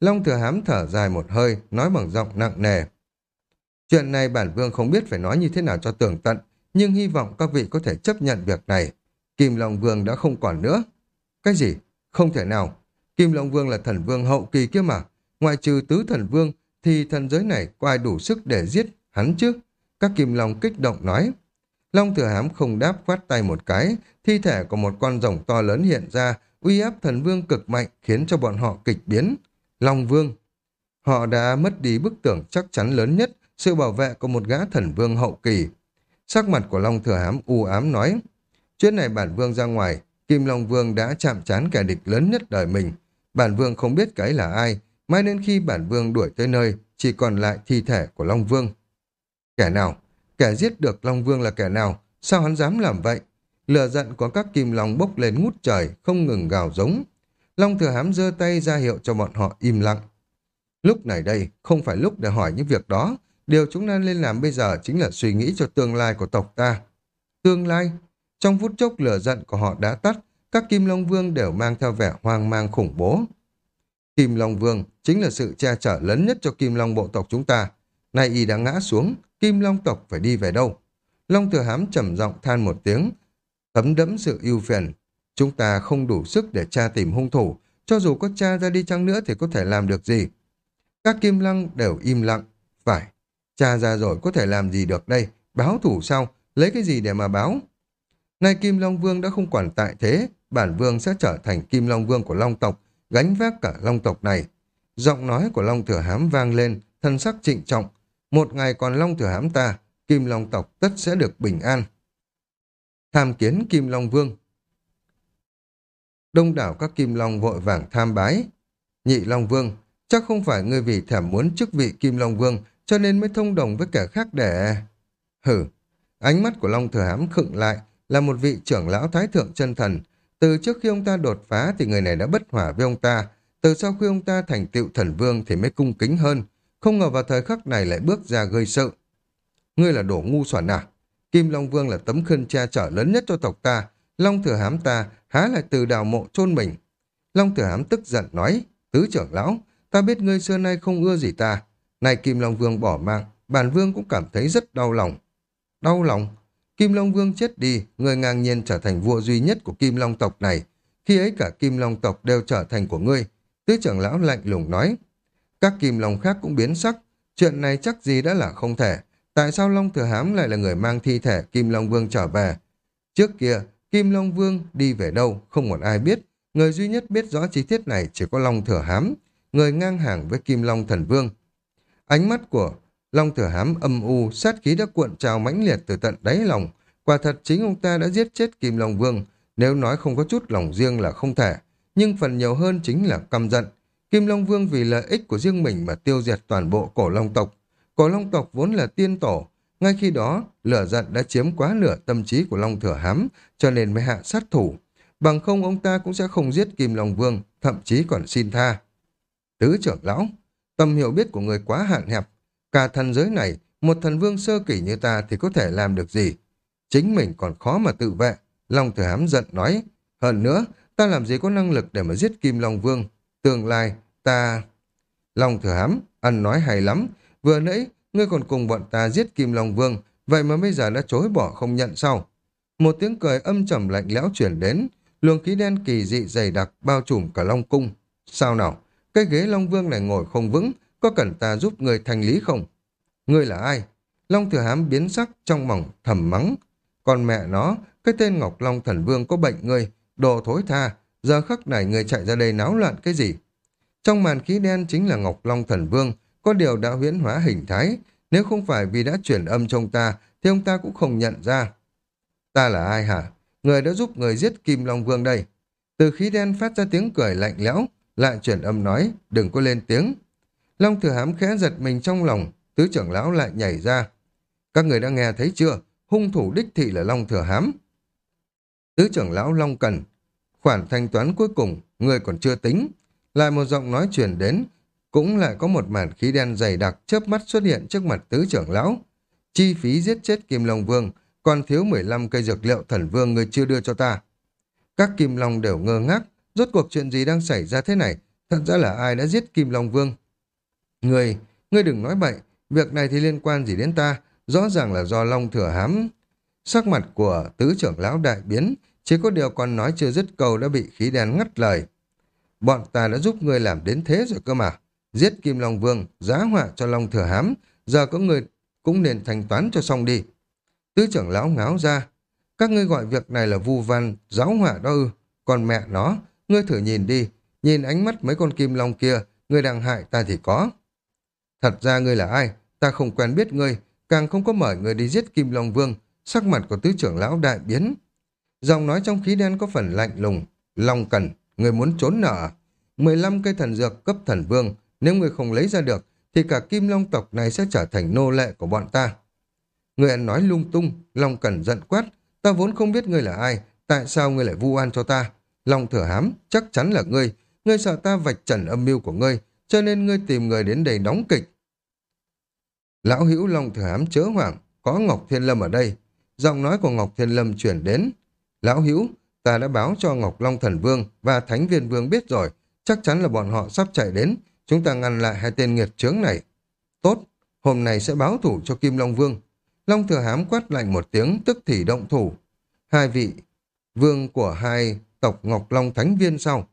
Long Thừa Hám thở dài một hơi, nói bằng giọng nặng nề. Chuyện này bản vương không biết phải nói như thế nào cho tường tận, nhưng hy vọng các vị có thể chấp nhận việc này. Kim Long Vương đã không còn nữa. Cái gì? Không thể nào. Kim Long Vương là thần vương hậu kỳ kia mà. ngoài trừ tứ thần vương, thì thần giới này có ai đủ sức để giết hắn chứ? Các kim long kích động nói. Long thừa hám không đáp khoát tay một cái, thi thể của một con rồng to lớn hiện ra, uy áp thần vương cực mạnh khiến cho bọn họ kịch biến. Long vương. Họ đã mất đi bức tưởng chắc chắn lớn nhất, sự bảo vệ của một gã thần vương hậu kỳ. Sắc mặt của Long thừa hám u ám nói, chuyện này bản vương ra ngoài, Kim Long Vương đã chạm trán kẻ địch lớn nhất đời mình. Bản vương không biết cái là ai, Mãi đến khi bản vương đuổi tới nơi, chỉ còn lại thi thể của Long Vương. Kẻ nào? Kẻ giết được Long Vương là kẻ nào? Sao hắn dám làm vậy? Lửa giận của các kim long bốc lên ngút trời, không ngừng gào giống. Long thừa hám giơ tay ra hiệu cho bọn họ im lặng. Lúc này đây, không phải lúc để hỏi những việc đó. Điều chúng ta nên làm bây giờ chính là suy nghĩ cho tương lai của tộc ta. Tương lai? Trong phút chốc lửa giận của họ đã tắt, các kim long vương đều mang theo vẻ hoang mang khủng bố. Kim Long Vương chính là sự che chở lớn nhất cho Kim Long bộ tộc chúng ta. Nay y đã ngã xuống, Kim Long tộc phải đi về đâu? Long Thừa Hám trầm giọng than một tiếng, thấm đẫm sự ưu phiền. Chúng ta không đủ sức để tra tìm hung thủ, cho dù có tra ra đi chăng nữa thì có thể làm được gì. Các Kim Lăng đều im lặng, phải. Cha ra rồi có thể làm gì được đây? Báo thủ sao? Lấy cái gì để mà báo? Nay Kim Long Vương đã không quản tại thế, bản vương sẽ trở thành Kim Long Vương của Long tộc, gánh vác cả Long tộc này. Giọng nói của Long Thừa Hám vang lên, thân sắc trịnh trọng. Một ngày còn Long Thừa Hám ta, Kim Long tộc tất sẽ được bình an. Tham kiến Kim Long Vương Đông đảo các Kim Long vội vàng tham bái. Nhị Long Vương, chắc không phải ngươi vì thèm muốn chức vị Kim Long Vương cho nên mới thông đồng với kẻ khác để... Hử, ánh mắt của Long Thừa Hám khựng lại là một vị trưởng lão thái thượng chân thần. Từ trước khi ông ta đột phá thì người này đã bất hỏa với ông ta. Từ sau khi ông ta thành tựu thần vương thì mới cung kính hơn. Không ngờ vào thời khắc này lại bước ra gây sự. Ngươi là đổ ngu xuẩn à? Kim Long Vương là tấm khân cha trở lớn nhất cho tộc ta. Long Thừa Hám ta há lại từ đào mộ chôn mình. Long Thừa Hám tức giận nói, tứ trưởng lão, ta biết ngươi xưa nay không ưa gì ta. Này Kim Long Vương bỏ mạng, bản vương cũng cảm thấy rất đau lòng. Đau lòng? Kim Long Vương chết đi, người ngang nhiên trở thành vua duy nhất của Kim Long tộc này. Khi ấy cả Kim Long tộc đều trở thành của ngươi. Tứ trưởng lão lạnh lùng nói. Các Kim Long khác cũng biến sắc. Chuyện này chắc gì đã là không thể. Tại sao Long Thừa Hám lại là người mang thi thể Kim Long Vương trở về? Trước kia, Kim Long Vương đi về đâu, không một ai biết. Người duy nhất biết rõ chi tiết này chỉ có Long Thừa Hám, người ngang hàng với Kim Long Thần Vương. Ánh mắt của Long Thừa Hám âm u, sát khí đã cuộn trào mãnh liệt từ tận đáy lòng. Quả thật chính ông ta đã giết chết Kim Long Vương, nếu nói không có chút lòng riêng là không thể. Nhưng phần nhiều hơn chính là căm giận. Kim Long Vương vì lợi ích của riêng mình mà tiêu diệt toàn bộ cổ Long tộc. Cổ Long tộc vốn là tiên tổ, ngay khi đó, lửa giận đã chiếm quá nửa tâm trí của Long Thừa Hám, cho nên mới hạ sát thủ. Bằng không ông ta cũng sẽ không giết Kim Long Vương, thậm chí còn xin tha. Tứ trưởng lão, tâm hiểu biết của người quá hạn hẹp. Cả thần giới này, một thần vương sơ kỷ như ta thì có thể làm được gì? Chính mình còn khó mà tự vệ. Long Thừa Hám giận nói. Hơn nữa, ta làm gì có năng lực để mà giết Kim Long Vương? Tương lai, ta... Long Thừa Hám, ăn nói hay lắm. Vừa nãy, ngươi còn cùng bọn ta giết Kim Long Vương, vậy mà bây giờ đã chối bỏ không nhận sau. Một tiếng cười âm trầm lạnh lẽo chuyển đến, luồng khí đen kỳ dị dày đặc bao trùm cả Long Cung. Sao nào? Cái ghế Long Vương này ngồi không vững, có cần ta giúp người thành lý không? Ngươi là ai? Long Thừa Hám biến sắc trong mỏng thầm mắng. Còn mẹ nó, cái tên Ngọc Long Thần Vương có bệnh ngươi, đồ thối tha, giờ khắc này người chạy ra đây náo loạn cái gì? Trong màn khí đen chính là Ngọc Long Thần Vương, có điều đã huyễn hóa hình thái, nếu không phải vì đã chuyển âm trong ta, thì ông ta cũng không nhận ra. Ta là ai hả? Người đã giúp người giết Kim Long Vương đây. Từ khí đen phát ra tiếng cười lạnh lẽo, lại chuyển âm nói, đừng có lên tiếng. Long thừa hám khẽ giật mình trong lòng, tứ trưởng lão lại nhảy ra. Các người đã nghe thấy chưa? Hung thủ đích thị là Long thừa hám. Tứ trưởng lão Long Cần, khoản thanh toán cuối cùng, người còn chưa tính. Lại một giọng nói truyền đến, cũng lại có một màn khí đen dày đặc chớp mắt xuất hiện trước mặt tứ trưởng lão. Chi phí giết chết Kim Long Vương, còn thiếu 15 cây dược liệu thần vương người chưa đưa cho ta. Các Kim Long đều ngơ ngác, rốt cuộc chuyện gì đang xảy ra thế này, thật ra là ai đã giết Kim Long Vương. Người, ngươi đừng nói bậy, việc này thì liên quan gì đến ta, rõ ràng là do Long thừa hám. Sắc mặt của tứ trưởng lão đại biến, chỉ có điều còn nói chưa dứt câu đã bị khí đen ngắt lời. Bọn ta đã giúp ngươi làm đến thế rồi cơ mà. Giết Kim Long Vương, giá họa cho Long Thừa Hám, giờ có người cũng nên thanh toán cho xong đi. Tứ trưởng lão ngáo ra, các ngươi gọi việc này là vu văn, giáo họa đó ư, còn mẹ nó, ngươi thử nhìn đi, nhìn ánh mắt mấy con kim long kia, ngươi đang hại ta thì có. Thật ra ngươi là ai, ta không quen biết ngươi, càng không có mời ngươi đi giết kim long vương, sắc mặt của tứ trưởng lão đại biến. Giọng nói trong khí đen có phần lạnh lùng, long cần, ngươi muốn trốn nợ. À? 15 cây thần dược cấp thần vương, nếu người không lấy ra được, thì cả kim long tộc này sẽ trở thành nô lệ của bọn ta. Người ăn nói lung tung, Long cần giận quát. Ta vốn không biết ngươi là ai, tại sao ngươi lại vu oan cho ta? Long thừa hám, chắc chắn là ngươi. Ngươi sợ ta vạch trần âm mưu của ngươi, cho nên ngươi tìm người đến đây đóng kịch. Lão hữu Long thừa hám chớ hoảng, có Ngọc Thiên Lâm ở đây. Giọng nói của Ngọc Thiên Lâm chuyển đến. Lão hữu, ta đã báo cho Ngọc Long Thần Vương và Thánh Viên Vương biết rồi, chắc chắn là bọn họ sắp chạy đến, Chúng ta ngăn lại hai tên nghiệt chướng này. Tốt, hôm nay sẽ báo thủ cho Kim Long Vương. Long thừa hám quát lạnh một tiếng, tức thì động thủ. Hai vị vương của hai tộc Ngọc Long Thánh Viên sau.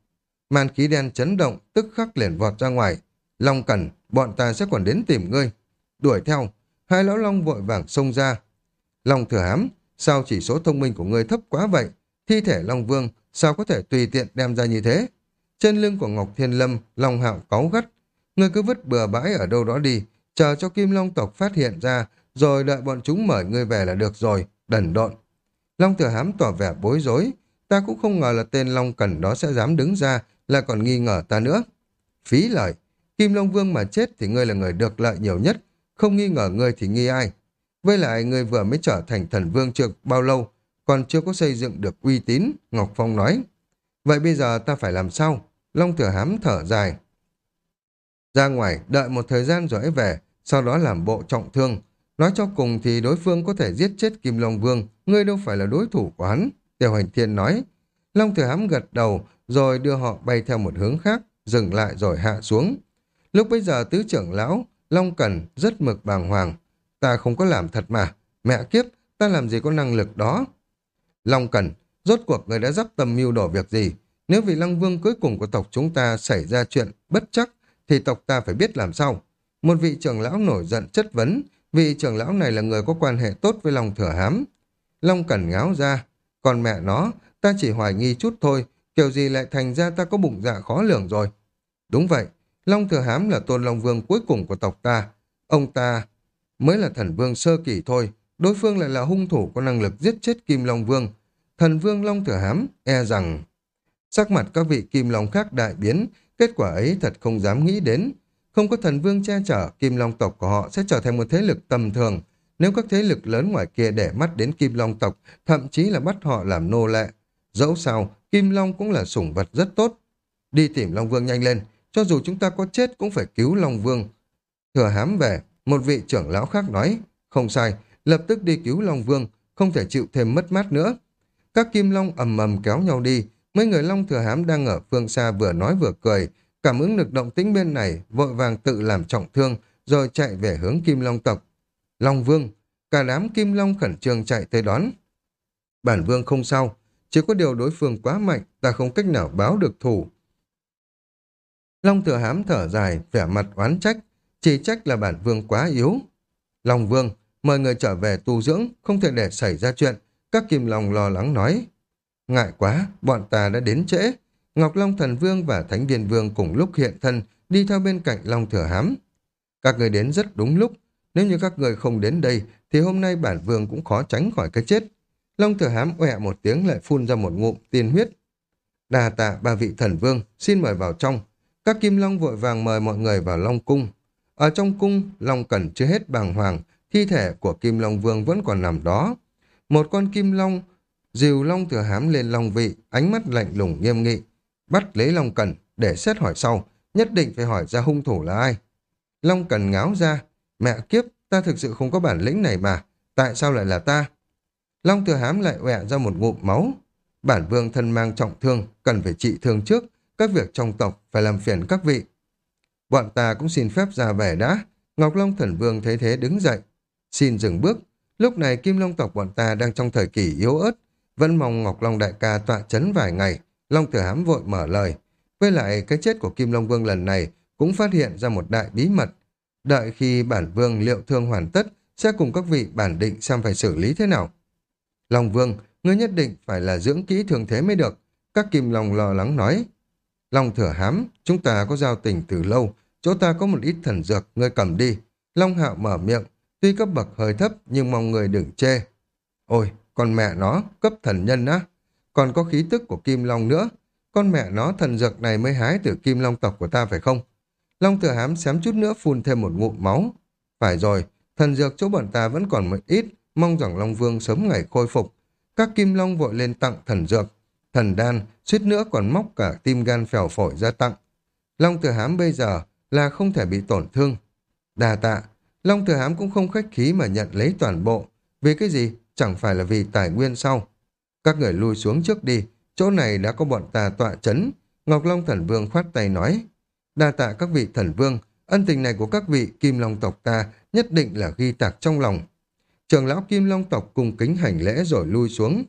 Màn khí đen chấn động, tức khắc liền vọt ra ngoài. Long Cẩn, bọn ta sẽ còn đến tìm ngươi. đuổi theo. Hai lão long vội vàng xông ra. Long thừa hám, sao chỉ số thông minh của ngươi thấp quá vậy? Thi thể Long Vương, sao có thể tùy tiện đem ra như thế? Trên lưng của Ngọc Thiên Lâm, Long Hạo cáu gắt. Ngươi cứ vứt bừa bãi ở đâu đó đi, chờ cho Kim Long tộc phát hiện ra, rồi đợi bọn chúng mời ngươi về là được rồi, đần độn. Long Thừa Hám tỏ vẻ bối rối, ta cũng không ngờ là tên Long Cẩn đó sẽ dám đứng ra, là còn nghi ngờ ta nữa. Phí lời, Kim Long Vương mà chết thì ngươi là người được lợi nhiều nhất, không nghi ngờ ngươi thì nghi ai. Với lại ngươi vừa mới trở thành thần vương trực bao lâu, còn chưa có xây dựng được uy tín, Ngọc Phong nói. Vậy bây giờ ta phải làm sao? Long Thừa Hám thở dài. Ra ngoài, đợi một thời gian rồi về, sau đó làm bộ trọng thương. Nói cho cùng thì đối phương có thể giết chết Kim Long Vương, ngươi đâu phải là đối thủ của hắn. Tiêu Hành Thiên nói. Long Thừa Hám gật đầu, rồi đưa họ bay theo một hướng khác, dừng lại rồi hạ xuống. Lúc bây giờ tứ trưởng lão, Long Cần rất mực bàng hoàng. Ta không có làm thật mà. Mẹ kiếp, ta làm gì có năng lực đó. Long Cần rốt cuộc người đã dắp tầm mưu đổ việc gì? Nếu vì lăng Vương cuối cùng của tộc chúng ta xảy ra chuyện bất chắc, thì tộc ta phải biết làm sao. Một vị trưởng lão nổi giận chất vấn, vị trưởng lão này là người có quan hệ tốt với Long Thừa Hám. Long Cẩn ngáo ra, còn mẹ nó, ta chỉ hoài nghi chút thôi, kiểu gì lại thành ra ta có bụng dạ khó lường rồi. Đúng vậy, Long Thừa Hám là tôn Long Vương cuối cùng của tộc ta. Ông ta mới là thần vương sơ kỳ thôi, đối phương lại là hung thủ có năng lực giết chết Kim Long Vương. Thần vương Long Thừa Hám e rằng... Sắc mặt các vị Kim Long khác đại biến, kết quả ấy thật không dám nghĩ đến. Không có thần vương che chở, Kim Long tộc của họ sẽ trở thành một thế lực tầm thường. Nếu các thế lực lớn ngoài kia để mắt đến Kim Long tộc, thậm chí là bắt họ làm nô lệ. Dẫu sao, Kim Long cũng là sủng vật rất tốt. Đi tìm Long Vương nhanh lên, cho dù chúng ta có chết cũng phải cứu Long Vương. Thừa hám về, một vị trưởng lão khác nói, không sai, lập tức đi cứu Long Vương, không thể chịu thêm mất mát nữa. Các kim long ầm ầm kéo nhau đi, mấy người long thừa hám đang ở phương xa vừa nói vừa cười, cảm ứng được động tĩnh bên này, vội vàng tự làm trọng thương, rồi chạy về hướng kim long tộc. Long Vương, cả đám kim long khẩn trương chạy tới đón. Bản vương không sao, chỉ có điều đối phương quá mạnh, ta không cách nào báo được thủ. Long thừa hám thở dài, vẻ mặt oán trách, chỉ trách là bản vương quá yếu. Long vương, mời người trở về tu dưỡng, không thể để xảy ra chuyện. Các kim long lo lắng nói. Ngại quá, bọn ta đã đến trễ. Ngọc Long Thần Vương và Thánh Viên Vương cùng lúc hiện thân, đi theo bên cạnh Long Thừa Hám. Các người đến rất đúng lúc. Nếu như các người không đến đây, thì hôm nay bản vương cũng khó tránh khỏi cái chết. Long Thừa Hám ọe một tiếng lại phun ra một ngụm tiên huyết. Đà tạ ba vị thần vương, xin mời vào trong. Các kim long vội vàng mời mọi người vào Long Cung. Ở trong cung, Long Cẩn chưa hết bàng hoàng, thi thể của Kim Long Vương vẫn còn nằm đó. Một con Kim Long, dìu Long thừa hám lên Long vị, ánh mắt lạnh lùng nghiêm nghị. Bắt lấy Long Cẩn để xét hỏi sau, nhất định phải hỏi ra hung thủ là ai. Long Cần ngáo ra, mẹ kiếp, ta thực sự không có bản lĩnh này mà, tại sao lại là ta? Long thừa hám lại ẹ ra một ngụm máu. Bản vương thân mang trọng thương, cần phải trị thương trước, các việc trong tộc phải làm phiền các vị. Bọn ta cũng xin phép ra về đã. Ngọc Long Thần Vương thấy thế đứng dậy. Xin dừng bước. Lúc này Kim Long tộc bọn ta đang trong thời kỳ yếu ớt. Vẫn mong Ngọc Long đại ca tọa chấn vài ngày. Long thừa Hám vội mở lời. Với lại cái chết của Kim Long Vương lần này cũng phát hiện ra một đại bí mật. Đợi khi bản vương liệu thương hoàn tất sẽ cùng các vị bản định xem phải xử lý thế nào. Long Vương, ngươi nhất định phải là dưỡng kỹ thường thế mới được. Các Kim Long lo lắng nói. Long thừa hám, chúng ta có giao tình từ lâu, chỗ ta có một ít thần dược, ngươi cầm đi. Long hạo mở miệng, tuy cấp bậc hơi thấp nhưng mong người đừng chê. Ôi, con mẹ nó, cấp thần nhân á. Còn có khí tức của Kim Long nữa. Con mẹ nó thần dược này mới hái từ Kim Long tộc của ta phải không? Long thừa hám xém chút nữa phun thêm một ngụm máu. Phải rồi, thần dược chỗ bọn ta vẫn còn một ít, mong rằng Long Vương sớm ngày khôi phục. Các Kim Long vội lên tặng thần dược, thần đan, suýt nữa còn móc cả tim gan phèo phổi ra tặng. Long Thừa Hám bây giờ là không thể bị tổn thương. Đà tạ, Long Thừa Hám cũng không khách khí mà nhận lấy toàn bộ. Vì cái gì? Chẳng phải là vì tài nguyên sau. Các người lui xuống trước đi, chỗ này đã có bọn ta tọa chấn. Ngọc Long Thần Vương khoát tay nói. Đà tạ các vị thần vương, ân tình này của các vị Kim Long tộc ta nhất định là ghi tạc trong lòng. Trường lão Kim Long tộc cùng kính hành lễ rồi lui xuống.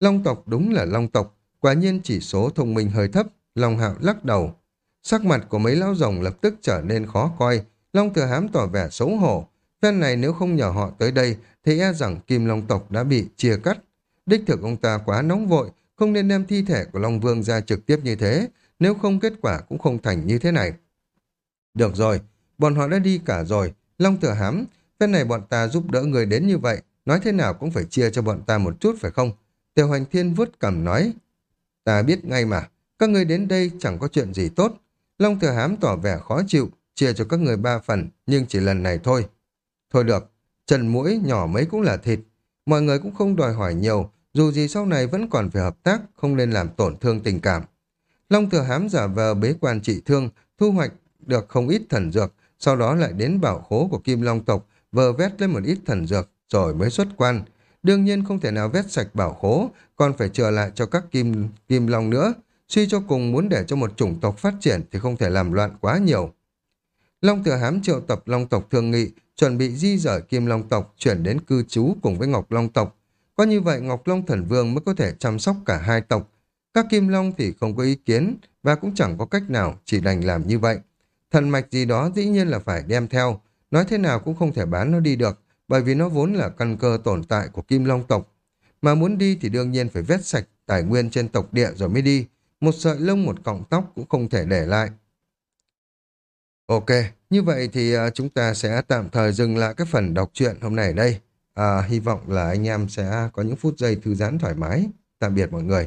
Long tộc đúng là long tộc, quả nhiên chỉ số thông minh hơi thấp, Long hạo lắc đầu. Sắc mặt của mấy lão rồng lập tức trở nên khó coi, Long Thừa Hám tỏ vẻ xấu hổ. Phen này nếu không nhờ họ tới đây, thì e rằng Kim Long tộc đã bị chia cắt. Đích thực ông ta quá nóng vội, không nên đem thi thể của Long Vương ra trực tiếp như thế, nếu không kết quả cũng không thành như thế này. Được rồi, bọn họ đã đi cả rồi. Long Thừa Hám, cái này bọn ta giúp đỡ người đến như vậy, nói thế nào cũng phải chia cho bọn ta một chút phải không? tiêu Hoành Thiên vuốt cầm nói, ta biết ngay mà, các người đến đây chẳng có chuyện gì tốt. Long Thừa Hám tỏ vẻ khó chịu, chia cho các người ba phần, nhưng chỉ lần này thôi. Thôi được, trần mũi nhỏ mấy cũng là thịt. Mọi người cũng không đòi hỏi nhiều, dù gì sau này vẫn còn phải hợp tác, không nên làm tổn thương tình cảm. Long Thừa Hám giả vờ bế quan trị thương, thu hoạch được không ít thần dược, sau đó lại đến bảo khố của Kim Long tộc, vờ vét lên một ít thần dược, rồi mới xuất quan. Đương nhiên không thể nào vét sạch bảo khố, còn phải trở lại cho các Kim, Kim Long nữa. Suy cho cùng muốn để cho một chủng tộc phát triển thì không thể làm loạn quá nhiều. Long Thừa Hám triệu tập Long tộc thương nghị, chuẩn bị di rời Kim Long tộc chuyển đến cư trú cùng với Ngọc Long tộc. Có như vậy Ngọc Long Thần Vương mới có thể chăm sóc cả hai tộc. Các Kim Long thì không có ý kiến và cũng chẳng có cách nào chỉ đành làm như vậy. Thần mạch gì đó dĩ nhiên là phải đem theo, nói thế nào cũng không thể bán nó đi được, bởi vì nó vốn là căn cơ tồn tại của Kim Long tộc. Mà muốn đi thì đương nhiên phải vét sạch tài nguyên trên tộc địa rồi mới đi. Một sợi lông một cọng tóc cũng không thể để lại. Ok, như vậy thì à, chúng ta sẽ tạm thời dừng lại cái phần đọc truyện hôm nay đây. À, hy vọng là anh em sẽ có những phút giây thư giãn thoải mái. Tạm biệt mọi người.